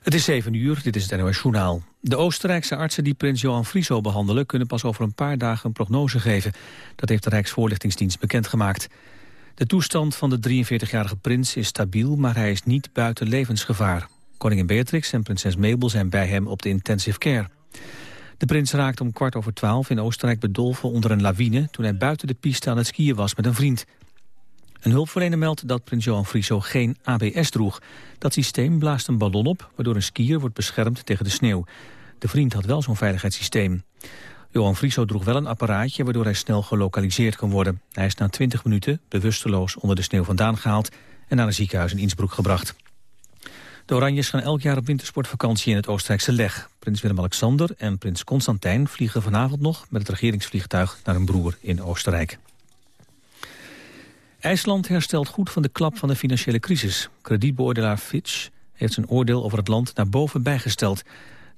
Het is 7 uur, dit is het NOS Journaal. De Oostenrijkse artsen die prins Johan Frieso behandelen... kunnen pas over een paar dagen een prognose geven. Dat heeft de Rijksvoorlichtingsdienst bekendgemaakt. De toestand van de 43-jarige prins is stabiel... maar hij is niet buiten levensgevaar. Koningin Beatrix en prinses Mabel zijn bij hem op de intensive care. De prins raakte om kwart over twaalf in Oostenrijk bedolven onder een lawine... toen hij buiten de piste aan het skiën was met een vriend. Een hulpverlener meldt dat prins Johan Frieso geen ABS droeg. Dat systeem blaast een ballon op, waardoor een skier wordt beschermd tegen de sneeuw. De vriend had wel zo'n veiligheidssysteem. Johan Frieso droeg wel een apparaatje waardoor hij snel gelokaliseerd kon worden. Hij is na 20 minuten bewusteloos onder de sneeuw vandaan gehaald... en naar een ziekenhuis in Innsbruck gebracht. De Oranjes gaan elk jaar op wintersportvakantie in het Oostenrijkse Leg. Prins Willem-Alexander en prins Constantijn vliegen vanavond nog... met het regeringsvliegtuig naar een broer in Oostenrijk. IJsland herstelt goed van de klap van de financiële crisis. Kredietbeoordelaar Fitch heeft zijn oordeel over het land naar boven bijgesteld.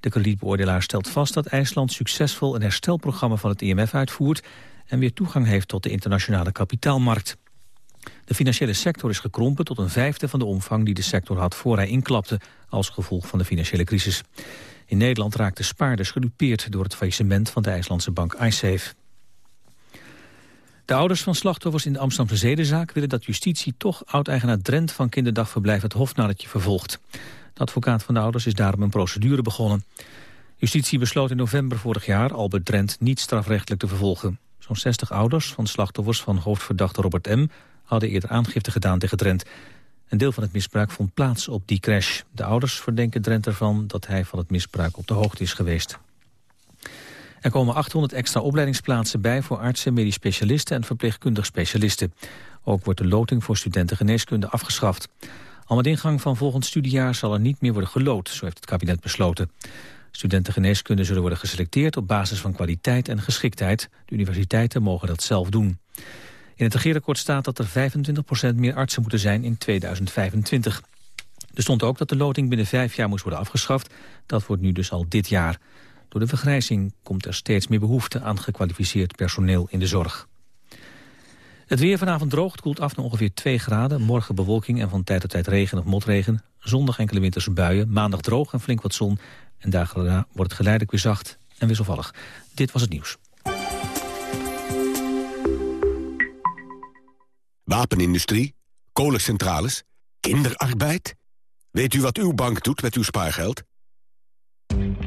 De kredietbeoordelaar stelt vast dat IJsland succesvol een herstelprogramma van het IMF uitvoert en weer toegang heeft tot de internationale kapitaalmarkt. De financiële sector is gekrompen tot een vijfde van de omvang die de sector had voor hij inklapte als gevolg van de financiële crisis. In Nederland raakten spaarders gedupeerd door het faillissement van de IJslandse bank iSafe. De ouders van slachtoffers in de Amsterdamse zedenzaak willen dat justitie toch oud-eigenaar Drent van kinderdagverblijf het Hofnarretje vervolgt. De advocaat van de ouders is daarom een procedure begonnen. Justitie besloot in november vorig jaar Albert Drent niet strafrechtelijk te vervolgen. Zo'n 60 ouders van slachtoffers van hoofdverdachte Robert M. hadden eerder aangifte gedaan tegen Drent. Een deel van het misbruik vond plaats op die crash. De ouders verdenken Drent ervan dat hij van het misbruik op de hoogte is geweest. Er komen 800 extra opleidingsplaatsen bij voor artsen, medisch specialisten en verpleegkundig specialisten. Ook wordt de loting voor studenten geneeskunde afgeschaft. Al met ingang van volgend studiejaar zal er niet meer worden gelood, zo heeft het kabinet besloten. Studenten geneeskunde zullen worden geselecteerd op basis van kwaliteit en geschiktheid. De universiteiten mogen dat zelf doen. In het regeerakkoord staat dat er 25% meer artsen moeten zijn in 2025. Er stond ook dat de loting binnen vijf jaar moest worden afgeschaft. Dat wordt nu dus al dit jaar. Door de vergrijzing komt er steeds meer behoefte aan gekwalificeerd personeel in de zorg. Het weer vanavond droogt, koelt af naar ongeveer 2 graden. Morgen bewolking en van tijd tot tijd regen of motregen. Zondag enkele winterse buien, maandag droog en flink wat zon. En daarna wordt het geleidelijk weer zacht en wisselvallig. Dit was het nieuws. Wapenindustrie, kolencentrales, kinderarbeid. Weet u wat uw bank doet met uw spaargeld?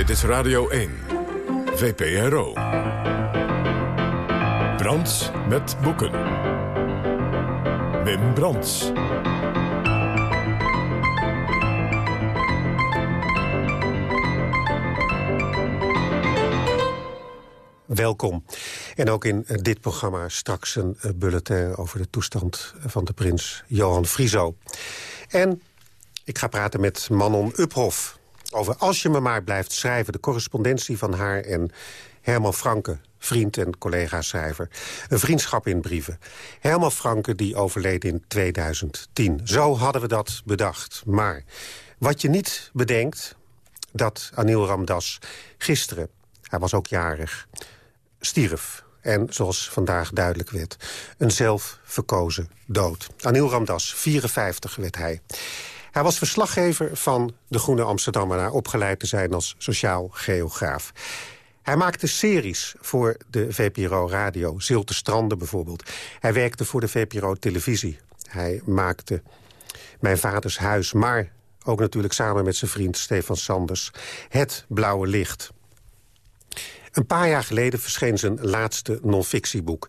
Dit is Radio 1, VPRO. Brands met boeken. Wim Brands. Welkom. En ook in dit programma straks een eh, bulletin over de toestand van de prins Johan Frieso. En ik ga praten met Manon Uphoff over Als je me maar blijft schrijven... de correspondentie van haar en Herman Franke, vriend en collega-schrijver. Een vriendschap in brieven. Herman Franke die overleed in 2010. Zo hadden we dat bedacht. Maar wat je niet bedenkt, dat Anil Ramdas gisteren... hij was ook jarig, stierf. En zoals vandaag duidelijk werd, een zelfverkozen dood. Anil Ramdas, 54 werd hij. Hij was verslaggever van De Groene Amsterdammer... opgeleid te zijn als sociaal geograaf. Hij maakte series voor de VPRO Radio, Zilte Stranden bijvoorbeeld. Hij werkte voor de VPRO Televisie. Hij maakte Mijn Vaders Huis, maar ook natuurlijk samen met zijn vriend Stefan Sanders... Het Blauwe Licht. Een paar jaar geleden verscheen zijn laatste non-fictieboek.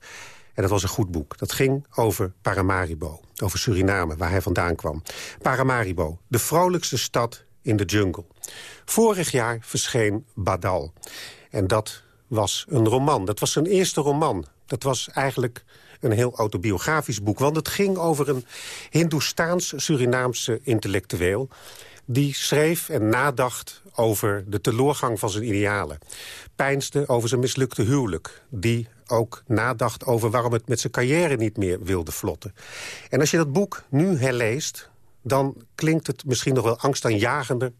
En dat was een goed boek. Dat ging over Paramaribo, over Suriname, waar hij vandaan kwam. Paramaribo, de vrolijkste stad in de jungle. Vorig jaar verscheen Badal. En dat was een roman. Dat was zijn eerste roman. Dat was eigenlijk een heel autobiografisch boek. Want het ging over een Hindoestaans-Surinaamse intellectueel... die schreef en nadacht over de teloorgang van zijn idealen. Pijnsde over zijn mislukte huwelijk. Die ook nadacht over waarom het met zijn carrière niet meer wilde vlotten. En als je dat boek nu herleest... dan klinkt het misschien nog wel angstaanjagender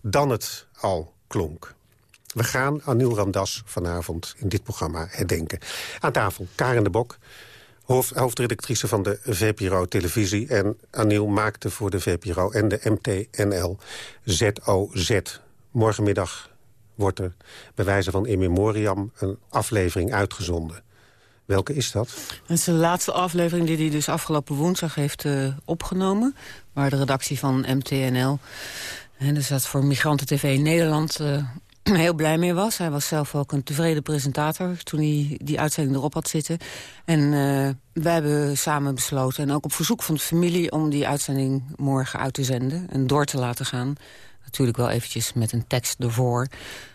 dan het al klonk. We gaan Anil Ramdas vanavond in dit programma herdenken. Aan tafel Karen de Bok, hoofd, hoofdredactrice van de VPRO Televisie... en Anil maakte voor de VPRO en de MTNL ZOZ. Morgenmiddag wordt er bij wijze van in memoriam een aflevering uitgezonden. Welke is dat? Het is de laatste aflevering die hij dus afgelopen woensdag heeft uh, opgenomen. Waar de redactie van MTNL, en dus dat voor Migranten TV Nederland... Uh, heel blij mee was. Hij was zelf ook een tevreden presentator toen hij die uitzending erop had zitten. En uh, wij hebben samen besloten, en ook op verzoek van de familie... om die uitzending morgen uit te zenden en door te laten gaan. Natuurlijk wel eventjes met een tekst ervoor.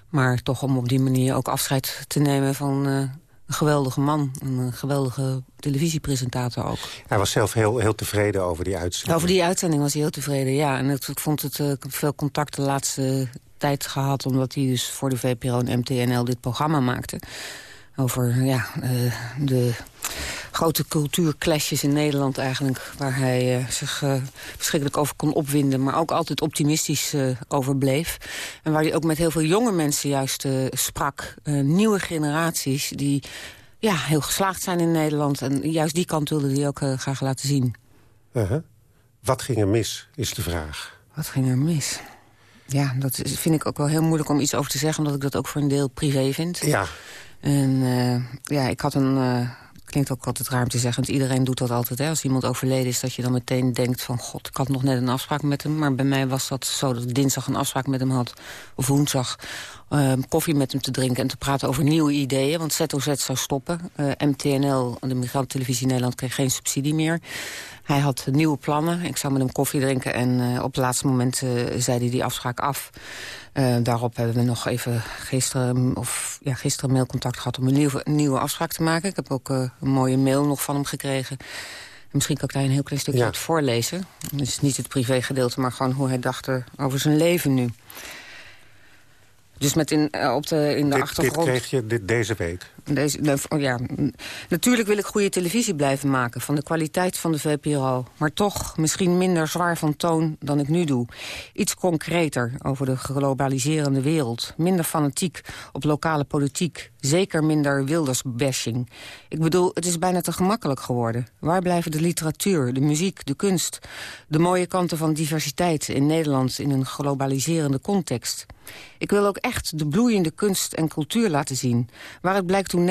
Maar toch om op die manier ook afscheid te nemen van uh, een geweldige man. Een geweldige televisiepresentator ook. Hij was zelf heel, heel tevreden over die uitzending. Over die uitzending was hij heel tevreden, ja. En ik, vond het uh, veel contact de laatste tijd gehad... omdat hij dus voor de VPRO en MTNL dit programma maakte. Over ja, uh, de grote cultuurclashes in Nederland eigenlijk... waar hij uh, zich uh, verschrikkelijk over kon opwinden... maar ook altijd optimistisch uh, over bleef. En waar hij ook met heel veel jonge mensen juist sprak. nieuwe generaties die ja, heel geslaagd zijn in Nederland. En juist die kant wilde hij ook graag laten zien. -huh. Wat ging er mis, is de vraag. Wat ging er mis? Ja, dat vind ik ook wel heel moeilijk om iets over te zeggen... omdat ik dat ook voor een deel privé vind. Ja. En ja, ik had een... Klinkt ook altijd raar om te zeggen, want iedereen doet dat altijd. Hè? Als iemand overleden is, dat je dan meteen denkt van... god, ik had nog net een afspraak met hem. Maar bij mij was dat zo dat ik dinsdag een afspraak met hem had. Of woensdag uh, koffie met hem te drinken en te praten over nieuwe ideeën. Want ZOZ zou stoppen. Uh, MTNL, de Migranttelevisie Nederland, kreeg geen subsidie meer. Hij had nieuwe plannen. Ik zou met hem koffie drinken en uh, op het laatste moment uh, zei hij die afspraak af. Uh, daarop hebben we nog even gisteren, of, ja, gisteren mailcontact gehad om een nieuwe, een nieuwe afspraak te maken. Ik heb ook een mooie mail nog van hem gekregen. Misschien kan ik daar een heel klein stukje ja. uit voorlezen. Dus niet het privégedeelte, maar gewoon hoe hij dacht over zijn leven nu. Dus met in, uh, op de, in de dit, achtergrond... Dit kreeg je dit, deze week? Deze, oh ja, natuurlijk wil ik goede televisie blijven maken... van de kwaliteit van de VPRO. Maar toch misschien minder zwaar van toon dan ik nu doe. Iets concreter over de globaliserende wereld. Minder fanatiek op lokale politiek. Zeker minder Wilders-bashing. Ik bedoel, het is bijna te gemakkelijk geworden. Waar blijven de literatuur, de muziek, de kunst? De mooie kanten van diversiteit in Nederland... in een globaliserende context... Ik wil ook echt de bloeiende kunst en cultuur laten zien. Waar het blijkt hoe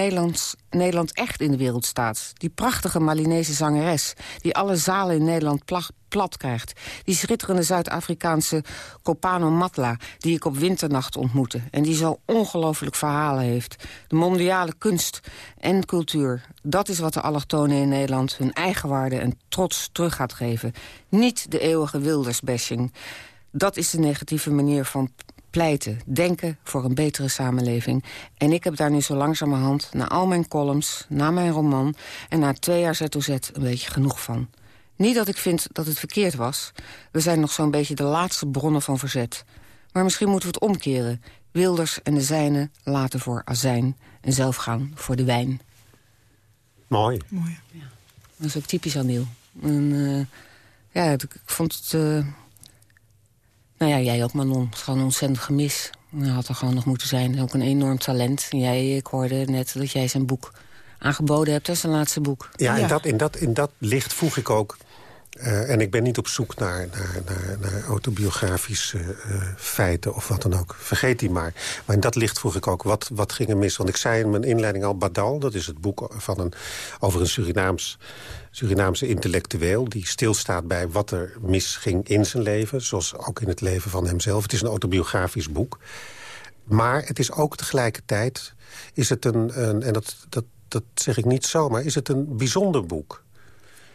Nederland echt in de wereld staat. Die prachtige Malinese zangeres, die alle zalen in Nederland plat krijgt. Die schitterende Zuid-Afrikaanse Copano Matla, die ik op winternacht ontmoette. En die zo ongelooflijk verhalen heeft. De mondiale kunst en cultuur. Dat is wat de allochtonen in Nederland hun eigen waarde en trots terug gaat geven. Niet de eeuwige wildersbashing. Dat is de negatieve manier van pleiten, denken voor een betere samenleving. En ik heb daar nu zo langzamerhand, na al mijn columns, na mijn roman... en na twee jaar ZOZ een beetje genoeg van. Niet dat ik vind dat het verkeerd was. We zijn nog zo'n beetje de laatste bronnen van verzet. Maar misschien moeten we het omkeren. Wilders en de zijnen laten voor azijn... en zelf gaan voor de wijn. Mooi. Mooi. Ja. Dat is ook typisch Aniel. En, uh, ja, ik vond het... Uh, nou ja, jij ook, Manon. Het is gewoon een ontzettend gemis. Hij had er gewoon nog moeten zijn. Ook een enorm talent. En jij, ik hoorde net dat jij zijn boek aangeboden hebt. Dat is zijn laatste boek. Ja, ja. In, dat, in, dat, in dat licht vroeg ik ook Uh, en ik ben niet op zoek naar, naar, naar, naar autobiografische uh, feiten of wat dan ook. Vergeet die maar. Maar in dat licht vroeg ik ook, wat, wat ging er mis? Want ik zei in mijn inleiding al, Badal, dat is het boek van een, over een Surinaams, Surinaamse intellectueel... die stilstaat bij wat er misging in zijn leven. Zoals ook in het leven van hemzelf. Het is een autobiografisch boek. Maar het is ook tegelijkertijd, is het een, een en dat, dat, dat zeg ik niet zomaar... is het een bijzonder boek.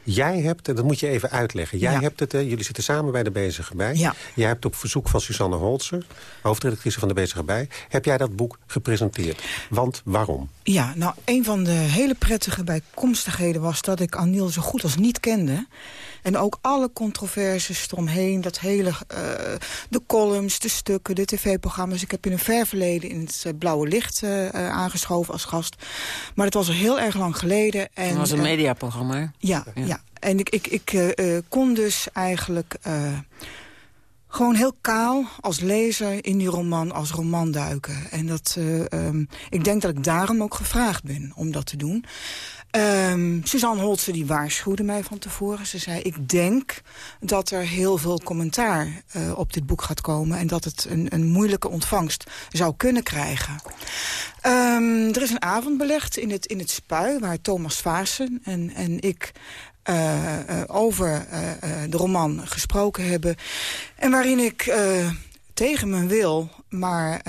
Jij hebt, en dat moet je even uitleggen. Jij hebt het, jullie zitten samen bij de Bezige Bij. Ja. Jij hebt op verzoek van Susanne Holzer, hoofdredactrice van de Bezige Bij... heb jij dat boek gepresenteerd. Want waarom? Ja, nou, een van de hele prettige bijkomstigheden was... dat ik Anil zo goed als niet kende. En ook alle controversies eromheen, dat hele, uh, de columns, de stukken, de tv-programma's. Ik heb in een ver verleden in het uh, Blauwe Licht uh, aangeschoven als gast. Maar het was al heel erg lang geleden. En, het was een mediaprogramma. Ja, ja, ja. En ik, ik, ik kon dus eigenlijk gewoon heel kaal als lezer in die roman als roman duiken. En dat, uh, ik denk dat ik daarom ook gevraagd ben om dat te doen. Um, Suzanne Holtze die waarschuwde mij van tevoren. Ze zei, ik denk dat er heel veel commentaar uh, op dit boek gaat komen... en dat het een, een moeilijke ontvangst zou kunnen krijgen. Um, er is een avond belegd in het, in het Spui... waar Thomas Vaassen en, en ik over de roman gesproken hebben. En waarin ik tegen mijn wil, maar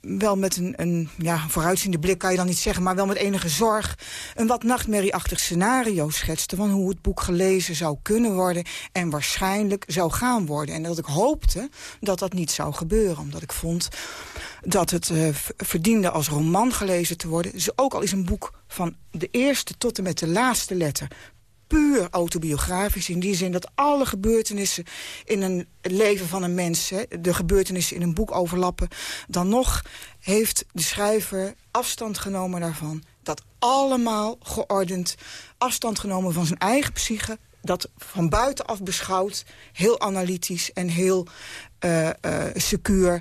wel met een, een ja, vooruitziende blik kan je dan niet zeggen... maar wel met enige zorg een wat nachtmerrieachtig scenario schetste... van hoe het boek gelezen zou kunnen worden en waarschijnlijk zou gaan worden. En dat ik hoopte dat dat niet zou gebeuren. Omdat ik vond dat het uh, verdiende als roman gelezen te worden. Dus ook al is een boek van de eerste tot en met de laatste letter puur autobiografisch. In die zin dat alle gebeurtenissen in een leven van een mens... Hè, de gebeurtenissen in een boek overlappen... dan nog heeft de schrijver afstand genomen daarvan. Dat allemaal geordend, afstand genomen van zijn eigen psyche... dat van buitenaf beschouwd, heel analytisch en heel uh, uh, secuur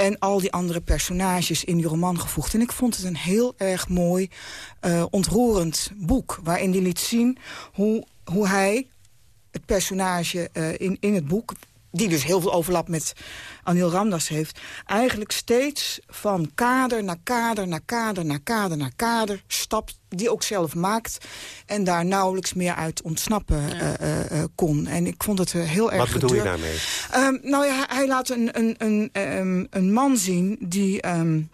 en al die andere personages in die roman gevoegd. En ik vond het een heel erg mooi, uh, ontroerend boek... waarin hij liet zien hoe, hoe hij, het personage uh, in, in het boek die dus heel veel overlap met Anil Ramdas heeft... eigenlijk steeds van kader naar kader naar kader naar kader naar kader stapt... die ook zelf maakt en daar nauwelijks meer uit ontsnappen ja. uh, uh, kon. En ik vond het heel erg... Wat bedoel je daarmee? Um, nou ja, hij laat een, een, een, um, een man zien die... Um,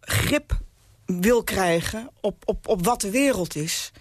grip wil krijgen op, op, op wat de wereld is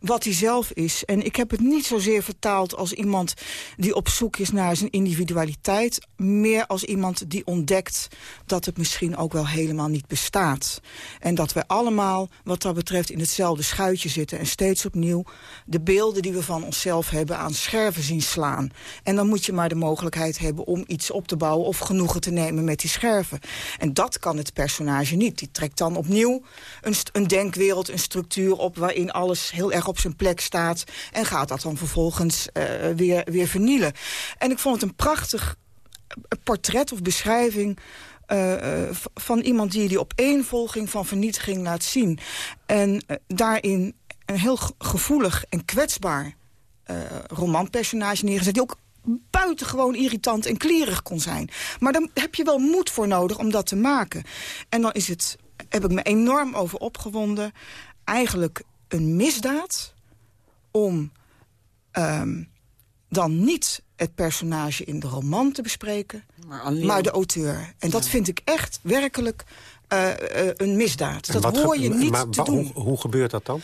wat hij zelf is. En ik heb het niet zozeer vertaald als iemand die op zoek is naar zijn individualiteit. Meer als iemand die ontdekt dat het misschien ook wel helemaal niet bestaat. En dat we allemaal wat dat betreft in hetzelfde schuitje zitten. En steeds opnieuw de beelden die we van onszelf hebben aan scherven zien slaan. En dan moet je maar de mogelijkheid hebben om iets op te bouwen of genoegen te nemen met die scherven. En dat kan het personage niet. Die trekt dan opnieuw een, een denkwereld, een structuur op waarin alles heel erg op zijn plek staat... en gaat dat dan vervolgens uh, weer, weer vernielen. En ik vond het een prachtig portret of beschrijving... Uh, van iemand die die opeenvolging van vernietiging laat zien. En daarin een heel gevoelig en kwetsbaar romanpersonage neergezet... die ook buitengewoon irritant en klierig kon zijn. Maar daar heb je wel moed voor nodig om dat te maken. En dan is het, heb ik me enorm over opgewonden... eigenlijk een misdaad om um, dan niet het personage in de roman te bespreken, maar, maar de auteur. En dat vind ik echt werkelijk uh, uh, een misdaad. dat hoor je niet maar, te doen. Hoe, hoe gebeurt dat dan?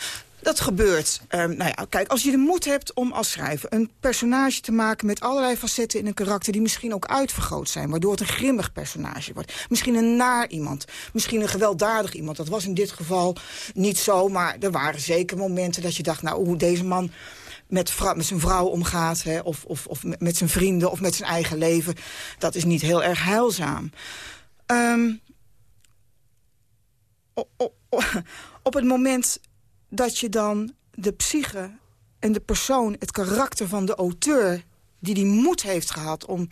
Dat gebeurt. Um, nou ja, kijk, als je de moed hebt om als schrijver een personage te maken... met allerlei facetten in een karakter die misschien ook uitvergroot zijn... waardoor het een grimmig personage wordt. Misschien een naar iemand. Misschien een gewelddadig iemand. Dat was in dit geval niet zo, maar er waren zeker momenten dat je dacht... nou, hoe deze man met, met zijn vrouw omgaat... Hè, of, of, of met zijn vrienden of met zijn eigen leven... dat is niet heel erg heilzaam. Op, op, op het moment dat je dan de psyche en de persoon, het karakter van de auteur... die die moed heeft gehad om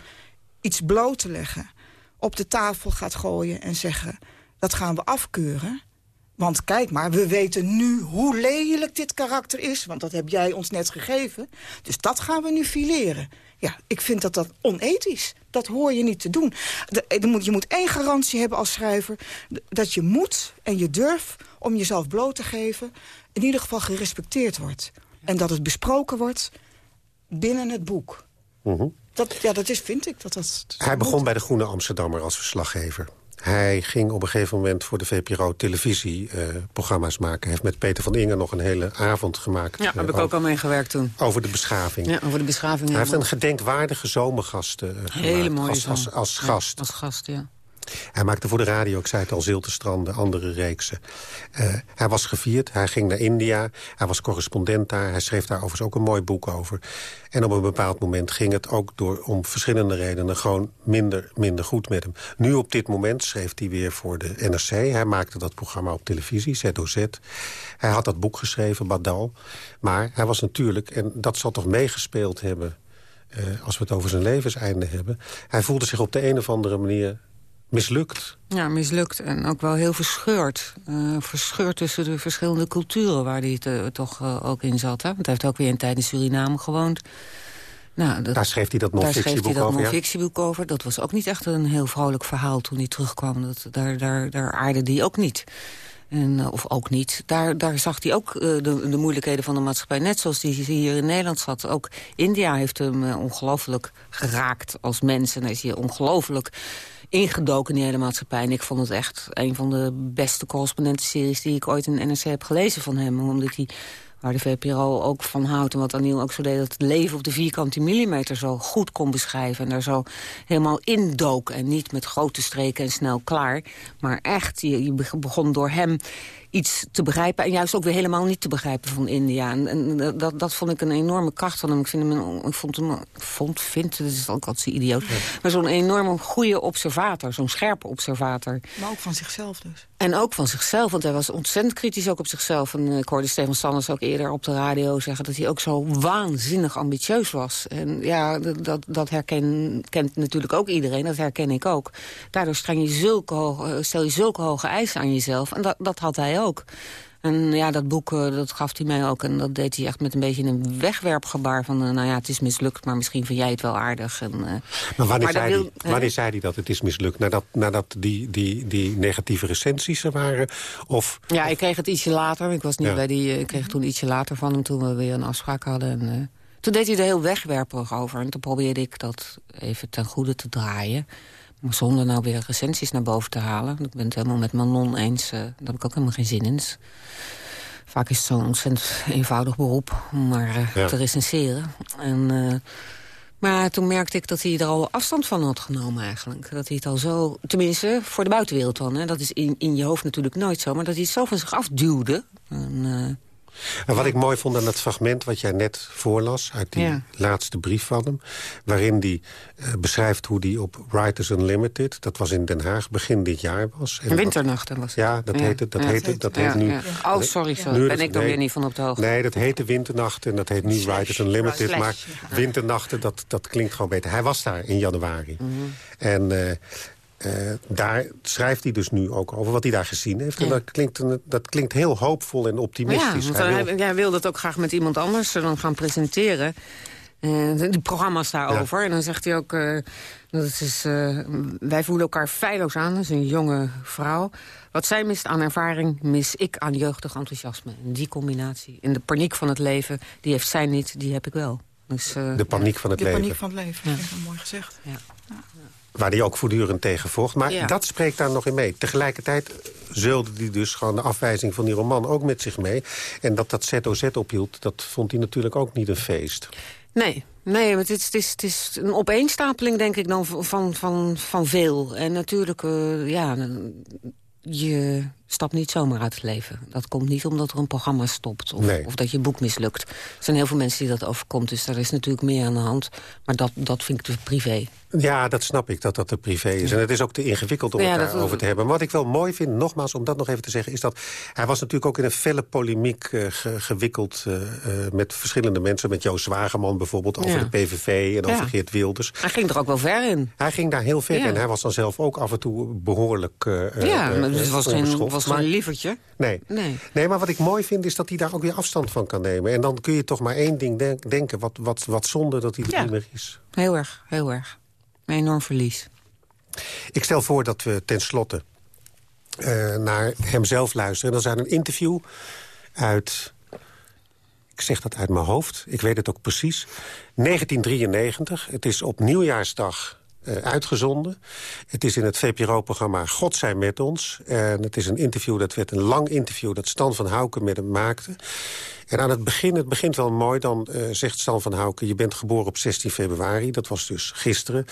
iets bloot te leggen... op de tafel gaat gooien en zeggen, dat gaan we afkeuren... Want kijk maar, we weten nu hoe lelijk dit karakter is. Want dat heb jij ons net gegeven. Dus dat gaan we nu fileren. Ja, ik vind dat dat onethisch. Dat hoor je niet te doen. je moet één garantie hebben als schrijver. Dat je moet en je durft om jezelf bloot te geven... in ieder geval gerespecteerd wordt. En dat het besproken wordt binnen het boek. Mhm. dat, ja, dat is, vind ik. Dat dat, Hij begon bij de Groene Amsterdammer als verslaggever. Hij ging op een gegeven moment voor de VPRO televisieprogramma's uh, maken. Hij heeft met Peter van Ingen nog een hele avond gemaakt. Ja, daar heb ik ook al mee gewerkt toen. Over de beschaving. Ja, over de beschaving. Hij heeft een gedenkwaardige zomergast uh, Hele mooie als, als, als, gast. als gast, ja. Hij maakte voor de radio, ik zei het al, Ziltestranden, andere reeksen. Uh, hij was gevierd, hij ging naar India, hij was correspondent daar. Hij schreef daar overigens ook een mooi boek over. En op een bepaald moment ging het ook door, om verschillende redenen... gewoon minder, minder goed met hem. Nu op dit moment schreef hij weer voor de NRC. Hij maakte dat programma op televisie, ZOZ. Hij had dat boek geschreven, Badal. Maar hij was natuurlijk, en dat zal toch meegespeeld hebben... Uh, als we het over zijn levenseinde hebben... hij voelde zich op de een of andere manier mislukt. Ja, mislukt en ook wel heel verscheurd. Uh, verscheurd tussen de verschillende culturen waar hij uh, toch uh, ook in zat. Hè? Want hij heeft ook weer een tijd in Suriname gewoond. Nou, dat, daar schreef hij dat non-fictieboek over, non ja? over. Dat was ook niet echt een heel vrolijk verhaal toen hij terugkwam. Dat, daar, daar, daar aarde hij ook niet. En, of ook niet. Daar, daar zag hij ook de, de, moeilijkheden van de maatschappij. Net zoals hij hier in Nederland zat. Ook India heeft hem ongelooflijk geraakt als mens. En hij is hier ongelooflijk ingedoken in die hele maatschappij. En ik vond het echt een van de beste correspondentenseries... die ik ooit in NRC heb gelezen van hem. Omdat hij waar de VPRO ook van houdt. En wat Aniel ook zo deed, dat het leven op de vierkante millimeter zo goed kon beschrijven. En daar zo helemaal indook. En niet met grote streken en snel klaar. Maar echt, je begon door hem iets te begrijpen... en juist ook weer helemaal niet te begrijpen van India. En, en dat, dat vond ik een enorme kracht van hem. Ik, vind hem ik vond hem, vond, vind, dat is ook altijd zo idioot... maar zo'n enorme goede observator, zo'n scherpe observator. Maar ook van zichzelf dus. En ook van zichzelf, want hij was ontzettend kritisch ook op zichzelf. En uh, ik hoorde Stefan Sanders ook eerder op de radio zeggen... dat hij ook zo waanzinnig ambitieus was. En ja, dat, dat herken, kent natuurlijk ook iedereen, dat herken ik ook. Daardoor streng je zulke hoge, stel je zulke hoge eisen aan jezelf. En dat, dat had hij ook ook. En ja, dat boek, eh, dat gaf hij mij ook. En dat deed hij echt met een beetje een wegwerpgebaar van... Uh, nou ja, het is mislukt, maar misschien vind jij het wel aardig. En, uh, maar wanneer, zei, wil, hij, wanneer zei hij dat het is mislukt? Nadat, nadat die, die, die negatieve recensies er waren? Of, ja, ik kreeg het ietsje later. Ik, was niet bij die, ik kreeg toen ietsje later van hem toen we weer een afspraak hadden. En, toen deed hij er heel wegwerperig over. En toen probeerde ik dat even ten goede te draaien. Zonder nou weer recensies naar boven te halen. Ik ben het helemaal met Manon eens. Uh, daar heb ik ook helemaal geen zin in. Dus vaak is het zo'n ontzettend eenvoudig beroep om maar uh, te recenseren. En, uh, maar toen merkte ik dat hij er al afstand van had genomen eigenlijk. Dat hij het al zo, tenminste voor de buitenwereld dan. Hè, dat is in, in je hoofd natuurlijk nooit zo. Maar dat hij het zo van zich afduwde. En, en wat ik mooi vond aan het fragment wat jij net voorlas... uit die laatste brief van hem... waarin hij uh, beschrijft hoe hij op Writers Unlimited... dat was in Den Haag, begin dit jaar was. En Winternachten was het. Ja, dat ja. heette, dat heette, dat heet nu... Oh, sorry, sorry. ben ik dan weer niet van op de hoogte. Nee, dat heette Winternachten en dat heet nu Writers Unlimited. Maar Winternachten, dat, dat klinkt gewoon beter. Hij was daar in januari. Mhm. En... Uh, uh, daar schrijft hij dus nu ook over wat hij daar gezien heeft. En dat klinkt, dat klinkt heel hoopvol en optimistisch. Ja, want hij, wil... hij wil dat ook graag met iemand anders dan gaan presenteren. Uh, de programma's daarover. En dan zegt hij ook... Uh, dat is, wij voelen elkaar feilloos aan. Dat is een jonge vrouw. Wat zij mist aan ervaring, mis ik aan jeugdig enthousiasme. En die combinatie. En de paniek van het leven, die heeft zij niet, die heb ik wel. Dus, de paniek van het de leven. De paniek van het leven, ja. mooi gezegd. Ja. Waar hij ook voortdurend tegen vocht. Maar dat spreekt daar nog in mee. Tegelijkertijd zeulde hij dus gewoon de afwijzing van die roman ook met zich mee. En dat dat ZOZ ophield, dat vond hij natuurlijk ook niet een feest. Nee, Nee, het is, het, is, het is een opeenstapeling, denk ik, dan van, van, van veel. En natuurlijk, uh, ja, je stapt niet zomaar uit het leven. Dat komt niet omdat er een programma stopt of, of, dat je boek mislukt. Er zijn heel veel mensen die dat overkomt, dus daar is natuurlijk meer aan de hand. Maar dat, dat vind ik te privé. Ja, dat snap ik, dat dat te privé is. En het is ook te ingewikkeld om ja, het daarover te hebben. Maar wat ik wel mooi vind, nogmaals, om dat nog even te zeggen... is dat hij was natuurlijk ook in een felle polemiek uh, gewikkeld... Uh, met verschillende mensen, met Joost Zwageman bijvoorbeeld... over de PVV en over Geert Wilders. Hij ging er ook wel ver in. Hij ging daar heel ver in. Hij was dan zelf ook af en toe behoorlijk Ja, maar het was geen, als een lievertje. Nee. nee. Nee, maar wat ik mooi vind is dat hij daar ook weer afstand van kan nemen. En dan kun je toch maar één ding denken. Wat, wat, wat zonde dat hij er niet meer is. Heel erg, heel erg. Een enorm verlies. Ik stel voor dat we tenslotte uh, naar hemzelf luisteren. En is uit een interview uit... Ik zeg dat uit mijn hoofd, ik weet het ook precies. 1993, het is op nieuwjaarsdag uitgezonden. Het is in het VPRO-programma God zijn met ons. En het is een interview, dat werd een lang interview... dat Stan van Houken met hem maakte. En aan het begin, het begint wel mooi, dan uh, zegt Stan van Houken... je bent geboren op 16 februari, dat was dus gisteren.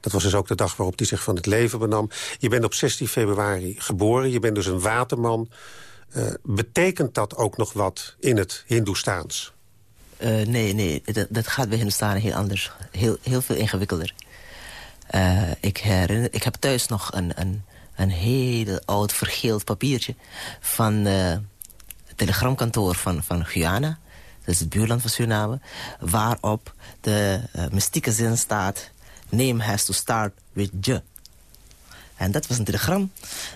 Dat was dus ook de dag waarop hij zich van het leven benam. Je bent op 16 februari geboren, je bent dus een waterman. Uh, betekent dat ook nog wat in het Hindoestaans? Nee, nee, dat, dat gaat bij Hindoestaan heel anders. Heel, heel veel ingewikkelder. Uh, ik, herinner, ik heb thuis nog een, een, een heel oud vergeeld papiertje... van uh, het telegramkantoor van, van Guyana. Dat is het buurland van Suriname. Waarop de uh, mystieke zin staat... Name has to start with je. En dat was een telegram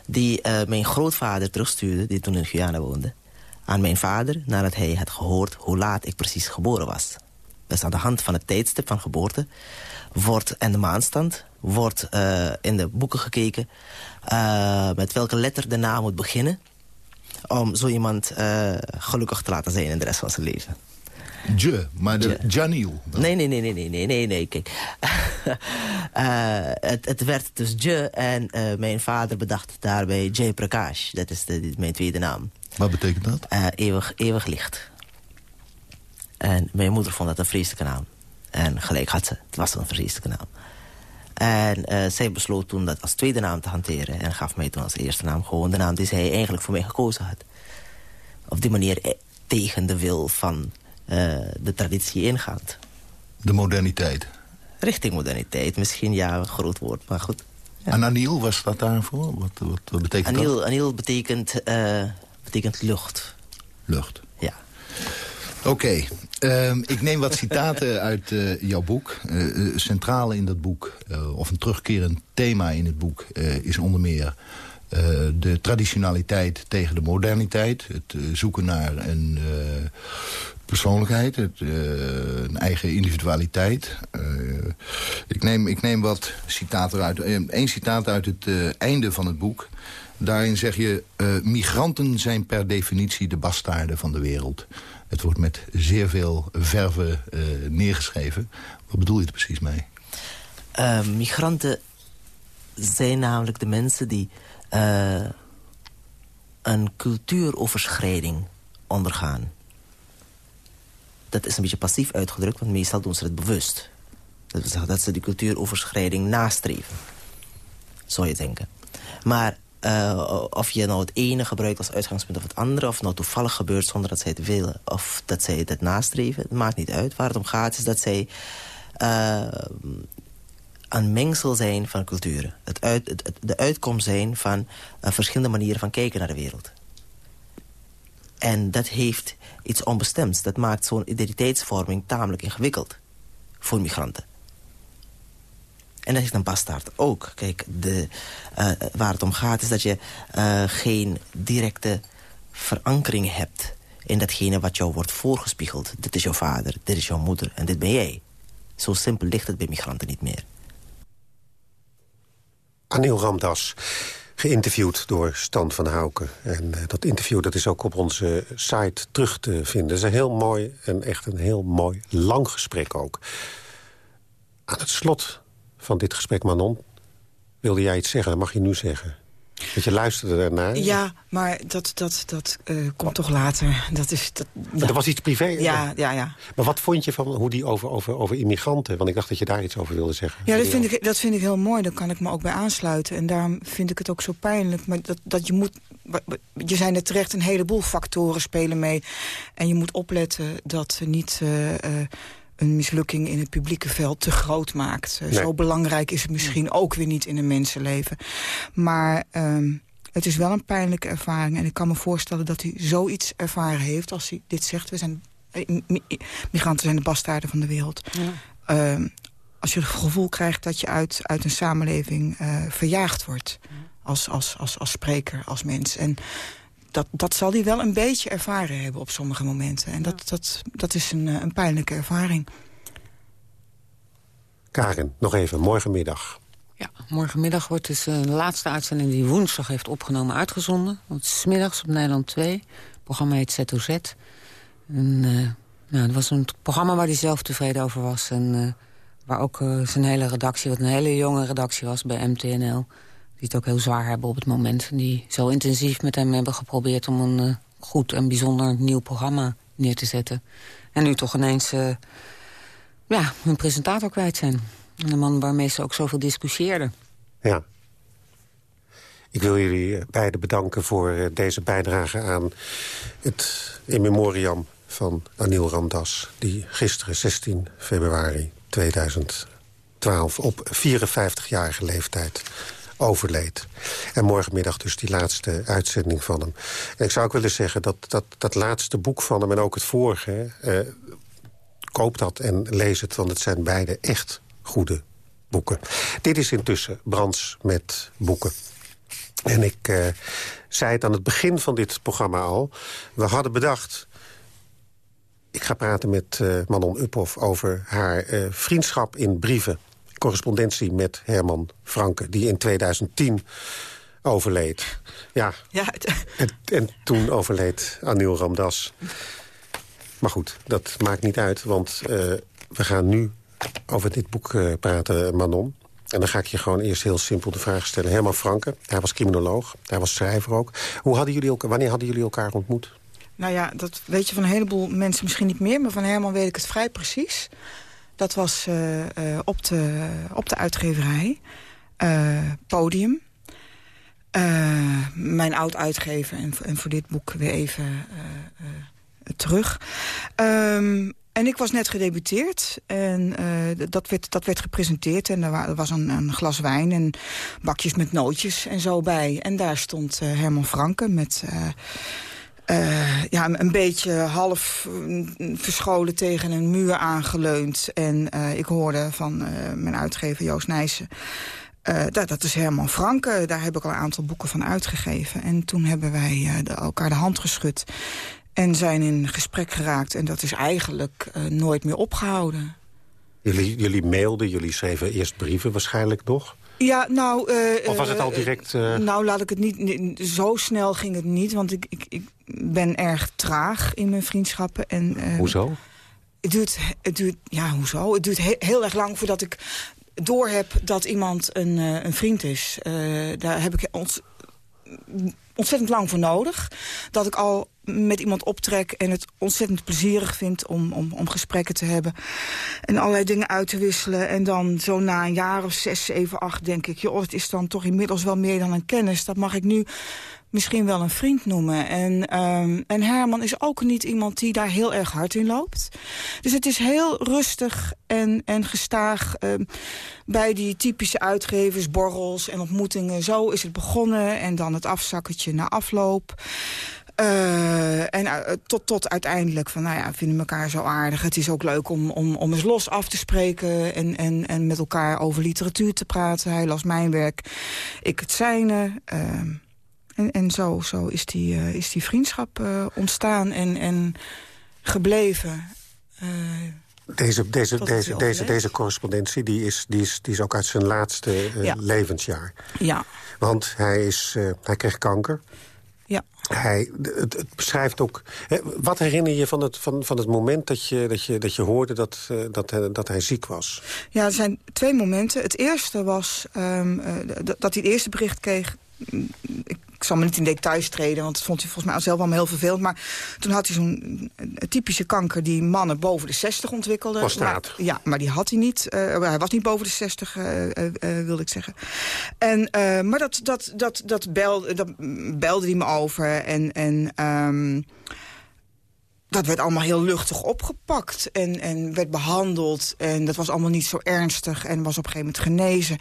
die mijn grootvader terugstuurde... die toen in Guyana woonde. Aan mijn vader nadat hij had gehoord hoe laat ik precies geboren was. Dus aan de hand van het tijdstip van geboorte wordt, en de maanstand wordt uh, in de boeken gekeken... Uh, met welke letter de naam moet beginnen... om zo iemand uh, gelukkig te laten zijn in de rest van zijn leven. Je, maar de Janiel. Nee, nee, nee, nee, nee, nee, nee, nee, kijk. het, het werd dus Je en mijn vader bedacht daarbij Jay Prakash. Dat is de, mijn tweede naam. Wat betekent dat? eeuwig, eeuwig licht. En mijn moeder vond dat een vreselijke naam. En gelijk had ze. Het was een vreselijke naam. En uh, zij besloot toen dat als tweede naam te hanteren. En gaf mij toen als eerste naam gewoon de naam die zij eigenlijk voor mij gekozen had. Op die manier eh, tegen de wil van uh, de traditie ingaand. De moderniteit? Richting moderniteit. Misschien ja, een groot woord, maar goed. Ja. En Aniel, was dat daarvoor? Wat, wat, wat betekent Aniel, dat? Aniel betekent, uh, betekent lucht. Lucht? Ja. Oké, okay. uh, ik neem wat citaten uit uh, jouw boek. Uh, centraal in dat boek, of een terugkerend thema in het boek... is onder meer de traditionaliteit tegen de moderniteit. Het zoeken naar een persoonlijkheid, het, een eigen individualiteit. ik, neem, ik neem wat citaten eruit. Eén citaat uit het einde van het boek... Daarin zeg je, migranten zijn per definitie de bastaarden van de wereld. Het wordt met zeer veel verven uh, neergeschreven. Wat bedoel je er precies mee? Uh, migranten zijn namelijk de mensen die uh, een cultuuroverschrijding ondergaan. Dat is een beetje passief uitgedrukt, want meestal doen ze het bewust. Dat dat ze die cultuuroverschrijding nastreven. Zou je denken. Maar uh, of je nou het ene gebruikt als uitgangspunt of het andere... of het nou toevallig gebeurt zonder dat zij het willen... of dat zij het nastreven, het maakt niet uit. Waar het om gaat is dat zij uh, een mengsel zijn van culturen. Uit, de uitkomst zijn van uh, verschillende manieren van kijken naar de wereld. En dat heeft iets onbestemds. Dat maakt zo'n identiteitsvorming tamelijk ingewikkeld voor migranten. En dat is een bastaard ook. Kijk, de, uh, waar het om gaat is dat je uh, geen directe verankering hebt... in datgene wat jou wordt voorgespiegeld. Dit is jouw vader, dit is jouw moeder en dit ben jij. Zo simpel ligt het bij migranten niet meer. Anil Ramdas, geïnterviewd door Stan van Houken. En uh, dat interview dat is ook op onze site terug te vinden. Het is een heel mooi en echt een heel mooi lang gesprek ook. Aan het slot van dit gesprek, Manon. Wilde jij iets zeggen? Dat mag je nu zeggen. Dat je luisterde daarnaar. Ja, maar dat, dat, dat uh, komt toch later. Dat is, dat, ja. Was iets privé? Ja, ja, ja. Maar wat vond je van hoe die over, over, over immigranten? Want ik dacht dat je daar iets over wilde zeggen. Ja, dat vind, ik, dat vind ik heel mooi. Daar kan ik me ook bij aansluiten. En daarom vind ik het ook zo pijnlijk. Maar dat, dat je moet... Je zijn er terecht, een heleboel factoren spelen mee. En je moet opletten dat niet... Uh, uh, een mislukking in het publieke veld te groot maakt. Nee. Zo belangrijk is het misschien ook weer niet in een mensenleven. Maar um, het is wel een pijnlijke ervaring. En ik kan me voorstellen dat hij zoiets ervaren heeft als hij dit zegt. We zijn, migranten zijn de bastaarden van de wereld. Ja. Um, als je het gevoel krijgt dat je uit, uit een samenleving uh, verjaagd wordt. Ja. Als, als, als, als spreker, als mens. En dat, dat zal hij wel een beetje ervaren hebben op sommige momenten. En dat, dat, dat is een, een pijnlijke ervaring. Karin, nog even, morgenmiddag. Ja, morgenmiddag wordt dus uh, de laatste uitzending die woensdag heeft opgenomen uitgezonden. Want het is middags op Nederland 2. Het programma heet ZOZ. En, uh, nou, het was een programma waar hij zelf tevreden over was. En uh, waar ook zijn hele redactie, wat een hele jonge redactie was bij MTNL... die het ook heel zwaar hebben op het moment. Die zo intensief met hem hebben geprobeerd om een goed en bijzonder nieuw programma neer te zetten. En nu toch ineens ja, hun presentator kwijt zijn. De man waarmee ze ook zoveel discussieerden. Ja. Ik wil jullie beiden bedanken voor eh, deze bijdrage aan het in memoriam van Anil Ramdas... die gisteren, 16 februari 2012, op 54-jarige leeftijd overleed. En morgenmiddag dus die laatste uitzending van hem. En ik zou ook willen zeggen dat dat, dat laatste boek van hem... en ook het vorige, eh, koop dat en lees het... want het zijn beide echt goede boeken. Dit is intussen Brands met boeken. En ik uh, zei het aan het begin van dit programma al. We hadden bedacht... Ik ga praten met uh, Manon Uphoff over haar uh, vriendschap in brieven. Correspondentie met Herman Franke, die in 2010 overleed. Ja, ja en, en toen overleed Anil Ramdas. Maar goed, dat maakt niet uit, want uh, we gaan nu over dit boek uh, praten, Manon. En dan ga ik je gewoon eerst heel simpel de vraag stellen. Herman Franke, hij was criminoloog, hij was schrijver ook. Hoe hadden jullie elkaar, wanneer hadden jullie elkaar ontmoet? Nou ja, dat weet je van een heleboel mensen misschien niet meer... maar van Herman weet ik het vrij precies. Dat was uh, uh, op, de, op de uitgeverij, Podium. mijn oud-uitgever en, en, voor dit boek weer even terug. Um, en ik was net gedebuteerd en dat, werd, dat werd gepresenteerd. En er was een, een, glas wijn en bakjes met nootjes en zo bij. En daar stond Herman Franke met... ja, een beetje half verscholen tegen een muur aangeleund. En ik hoorde van mijn uitgever Joost Nijssen... dat, dat is Herman Franke, daar heb ik al een aantal boeken van uitgegeven. En toen hebben wij elkaar de hand geschud. En zijn in gesprek geraakt. En dat is eigenlijk nooit meer opgehouden. Jullie, jullie mailden, jullie schreven eerst brieven waarschijnlijk nog? Ja, nou... Uh, of was het al direct... Uh... Nou, laat ik het niet... Zo snel ging het niet, want ik, ik, ik ben erg traag in mijn vriendschappen. En, hoezo? Het duurt, het duurt... Ja, hoezo? Het duurt he heel erg lang voordat ik door heb dat iemand een, een vriend is. daar heb ik ons ontzettend lang voor nodig. Dat ik al met iemand optrek en het ontzettend plezierig vind om, om, om gesprekken te hebben. En allerlei dingen uit te wisselen. En dan zo na een jaar of zes, zeven, acht denk ik... joh, het is dan toch inmiddels wel meer dan een kennis. Dat mag ik nu misschien wel een vriend noemen. En, um, en Herman is ook niet iemand die daar heel erg hard in loopt. Dus het is heel rustig en, en gestaag um, bij die typische uitgevers, borrels en ontmoetingen. Zo is het begonnen en dan het afzakketje na afloop. Uh, en uh, tot, tot uiteindelijk van, nou ja, we vinden elkaar zo aardig. Het is ook leuk om, om, om eens los af te spreken en, en, en met elkaar over literatuur te praten. Hij las mijn werk, ik het zijne. Uh, en, en zo, zo is, die, uh, is die vriendschap ontstaan en, en gebleven. Deze, deze, deze, deze, deze correspondentie die is, die is, die is ook uit zijn laatste ja. levensjaar. Ja. Want hij, is, hij kreeg kanker. Ja. Hij, het, het, beschrijft ook... Hè, wat herinner je van het, van, van het moment dat je, dat je, dat je hoorde dat, uh, dat, dat hij ziek was? Ja, er zijn twee momenten. Het eerste was um, uh, dat hij het eerste bericht kreeg... Ik zal me niet in details treden, want dat vond hij volgens mij zelf allemaal heel vervelend. Maar toen had hij zo'n typische kanker die mannen boven de 60 ontwikkelden. Prostaat. ja, maar die had hij niet. Uh, hij was niet boven de 60, uh, uh, wilde ik zeggen. En, maar dat, dat, dat, dat, belde, dat belde hij me over. En... en um, dat werd allemaal heel luchtig opgepakt en, en werd behandeld. En dat was allemaal niet zo ernstig en was op een gegeven moment genezen.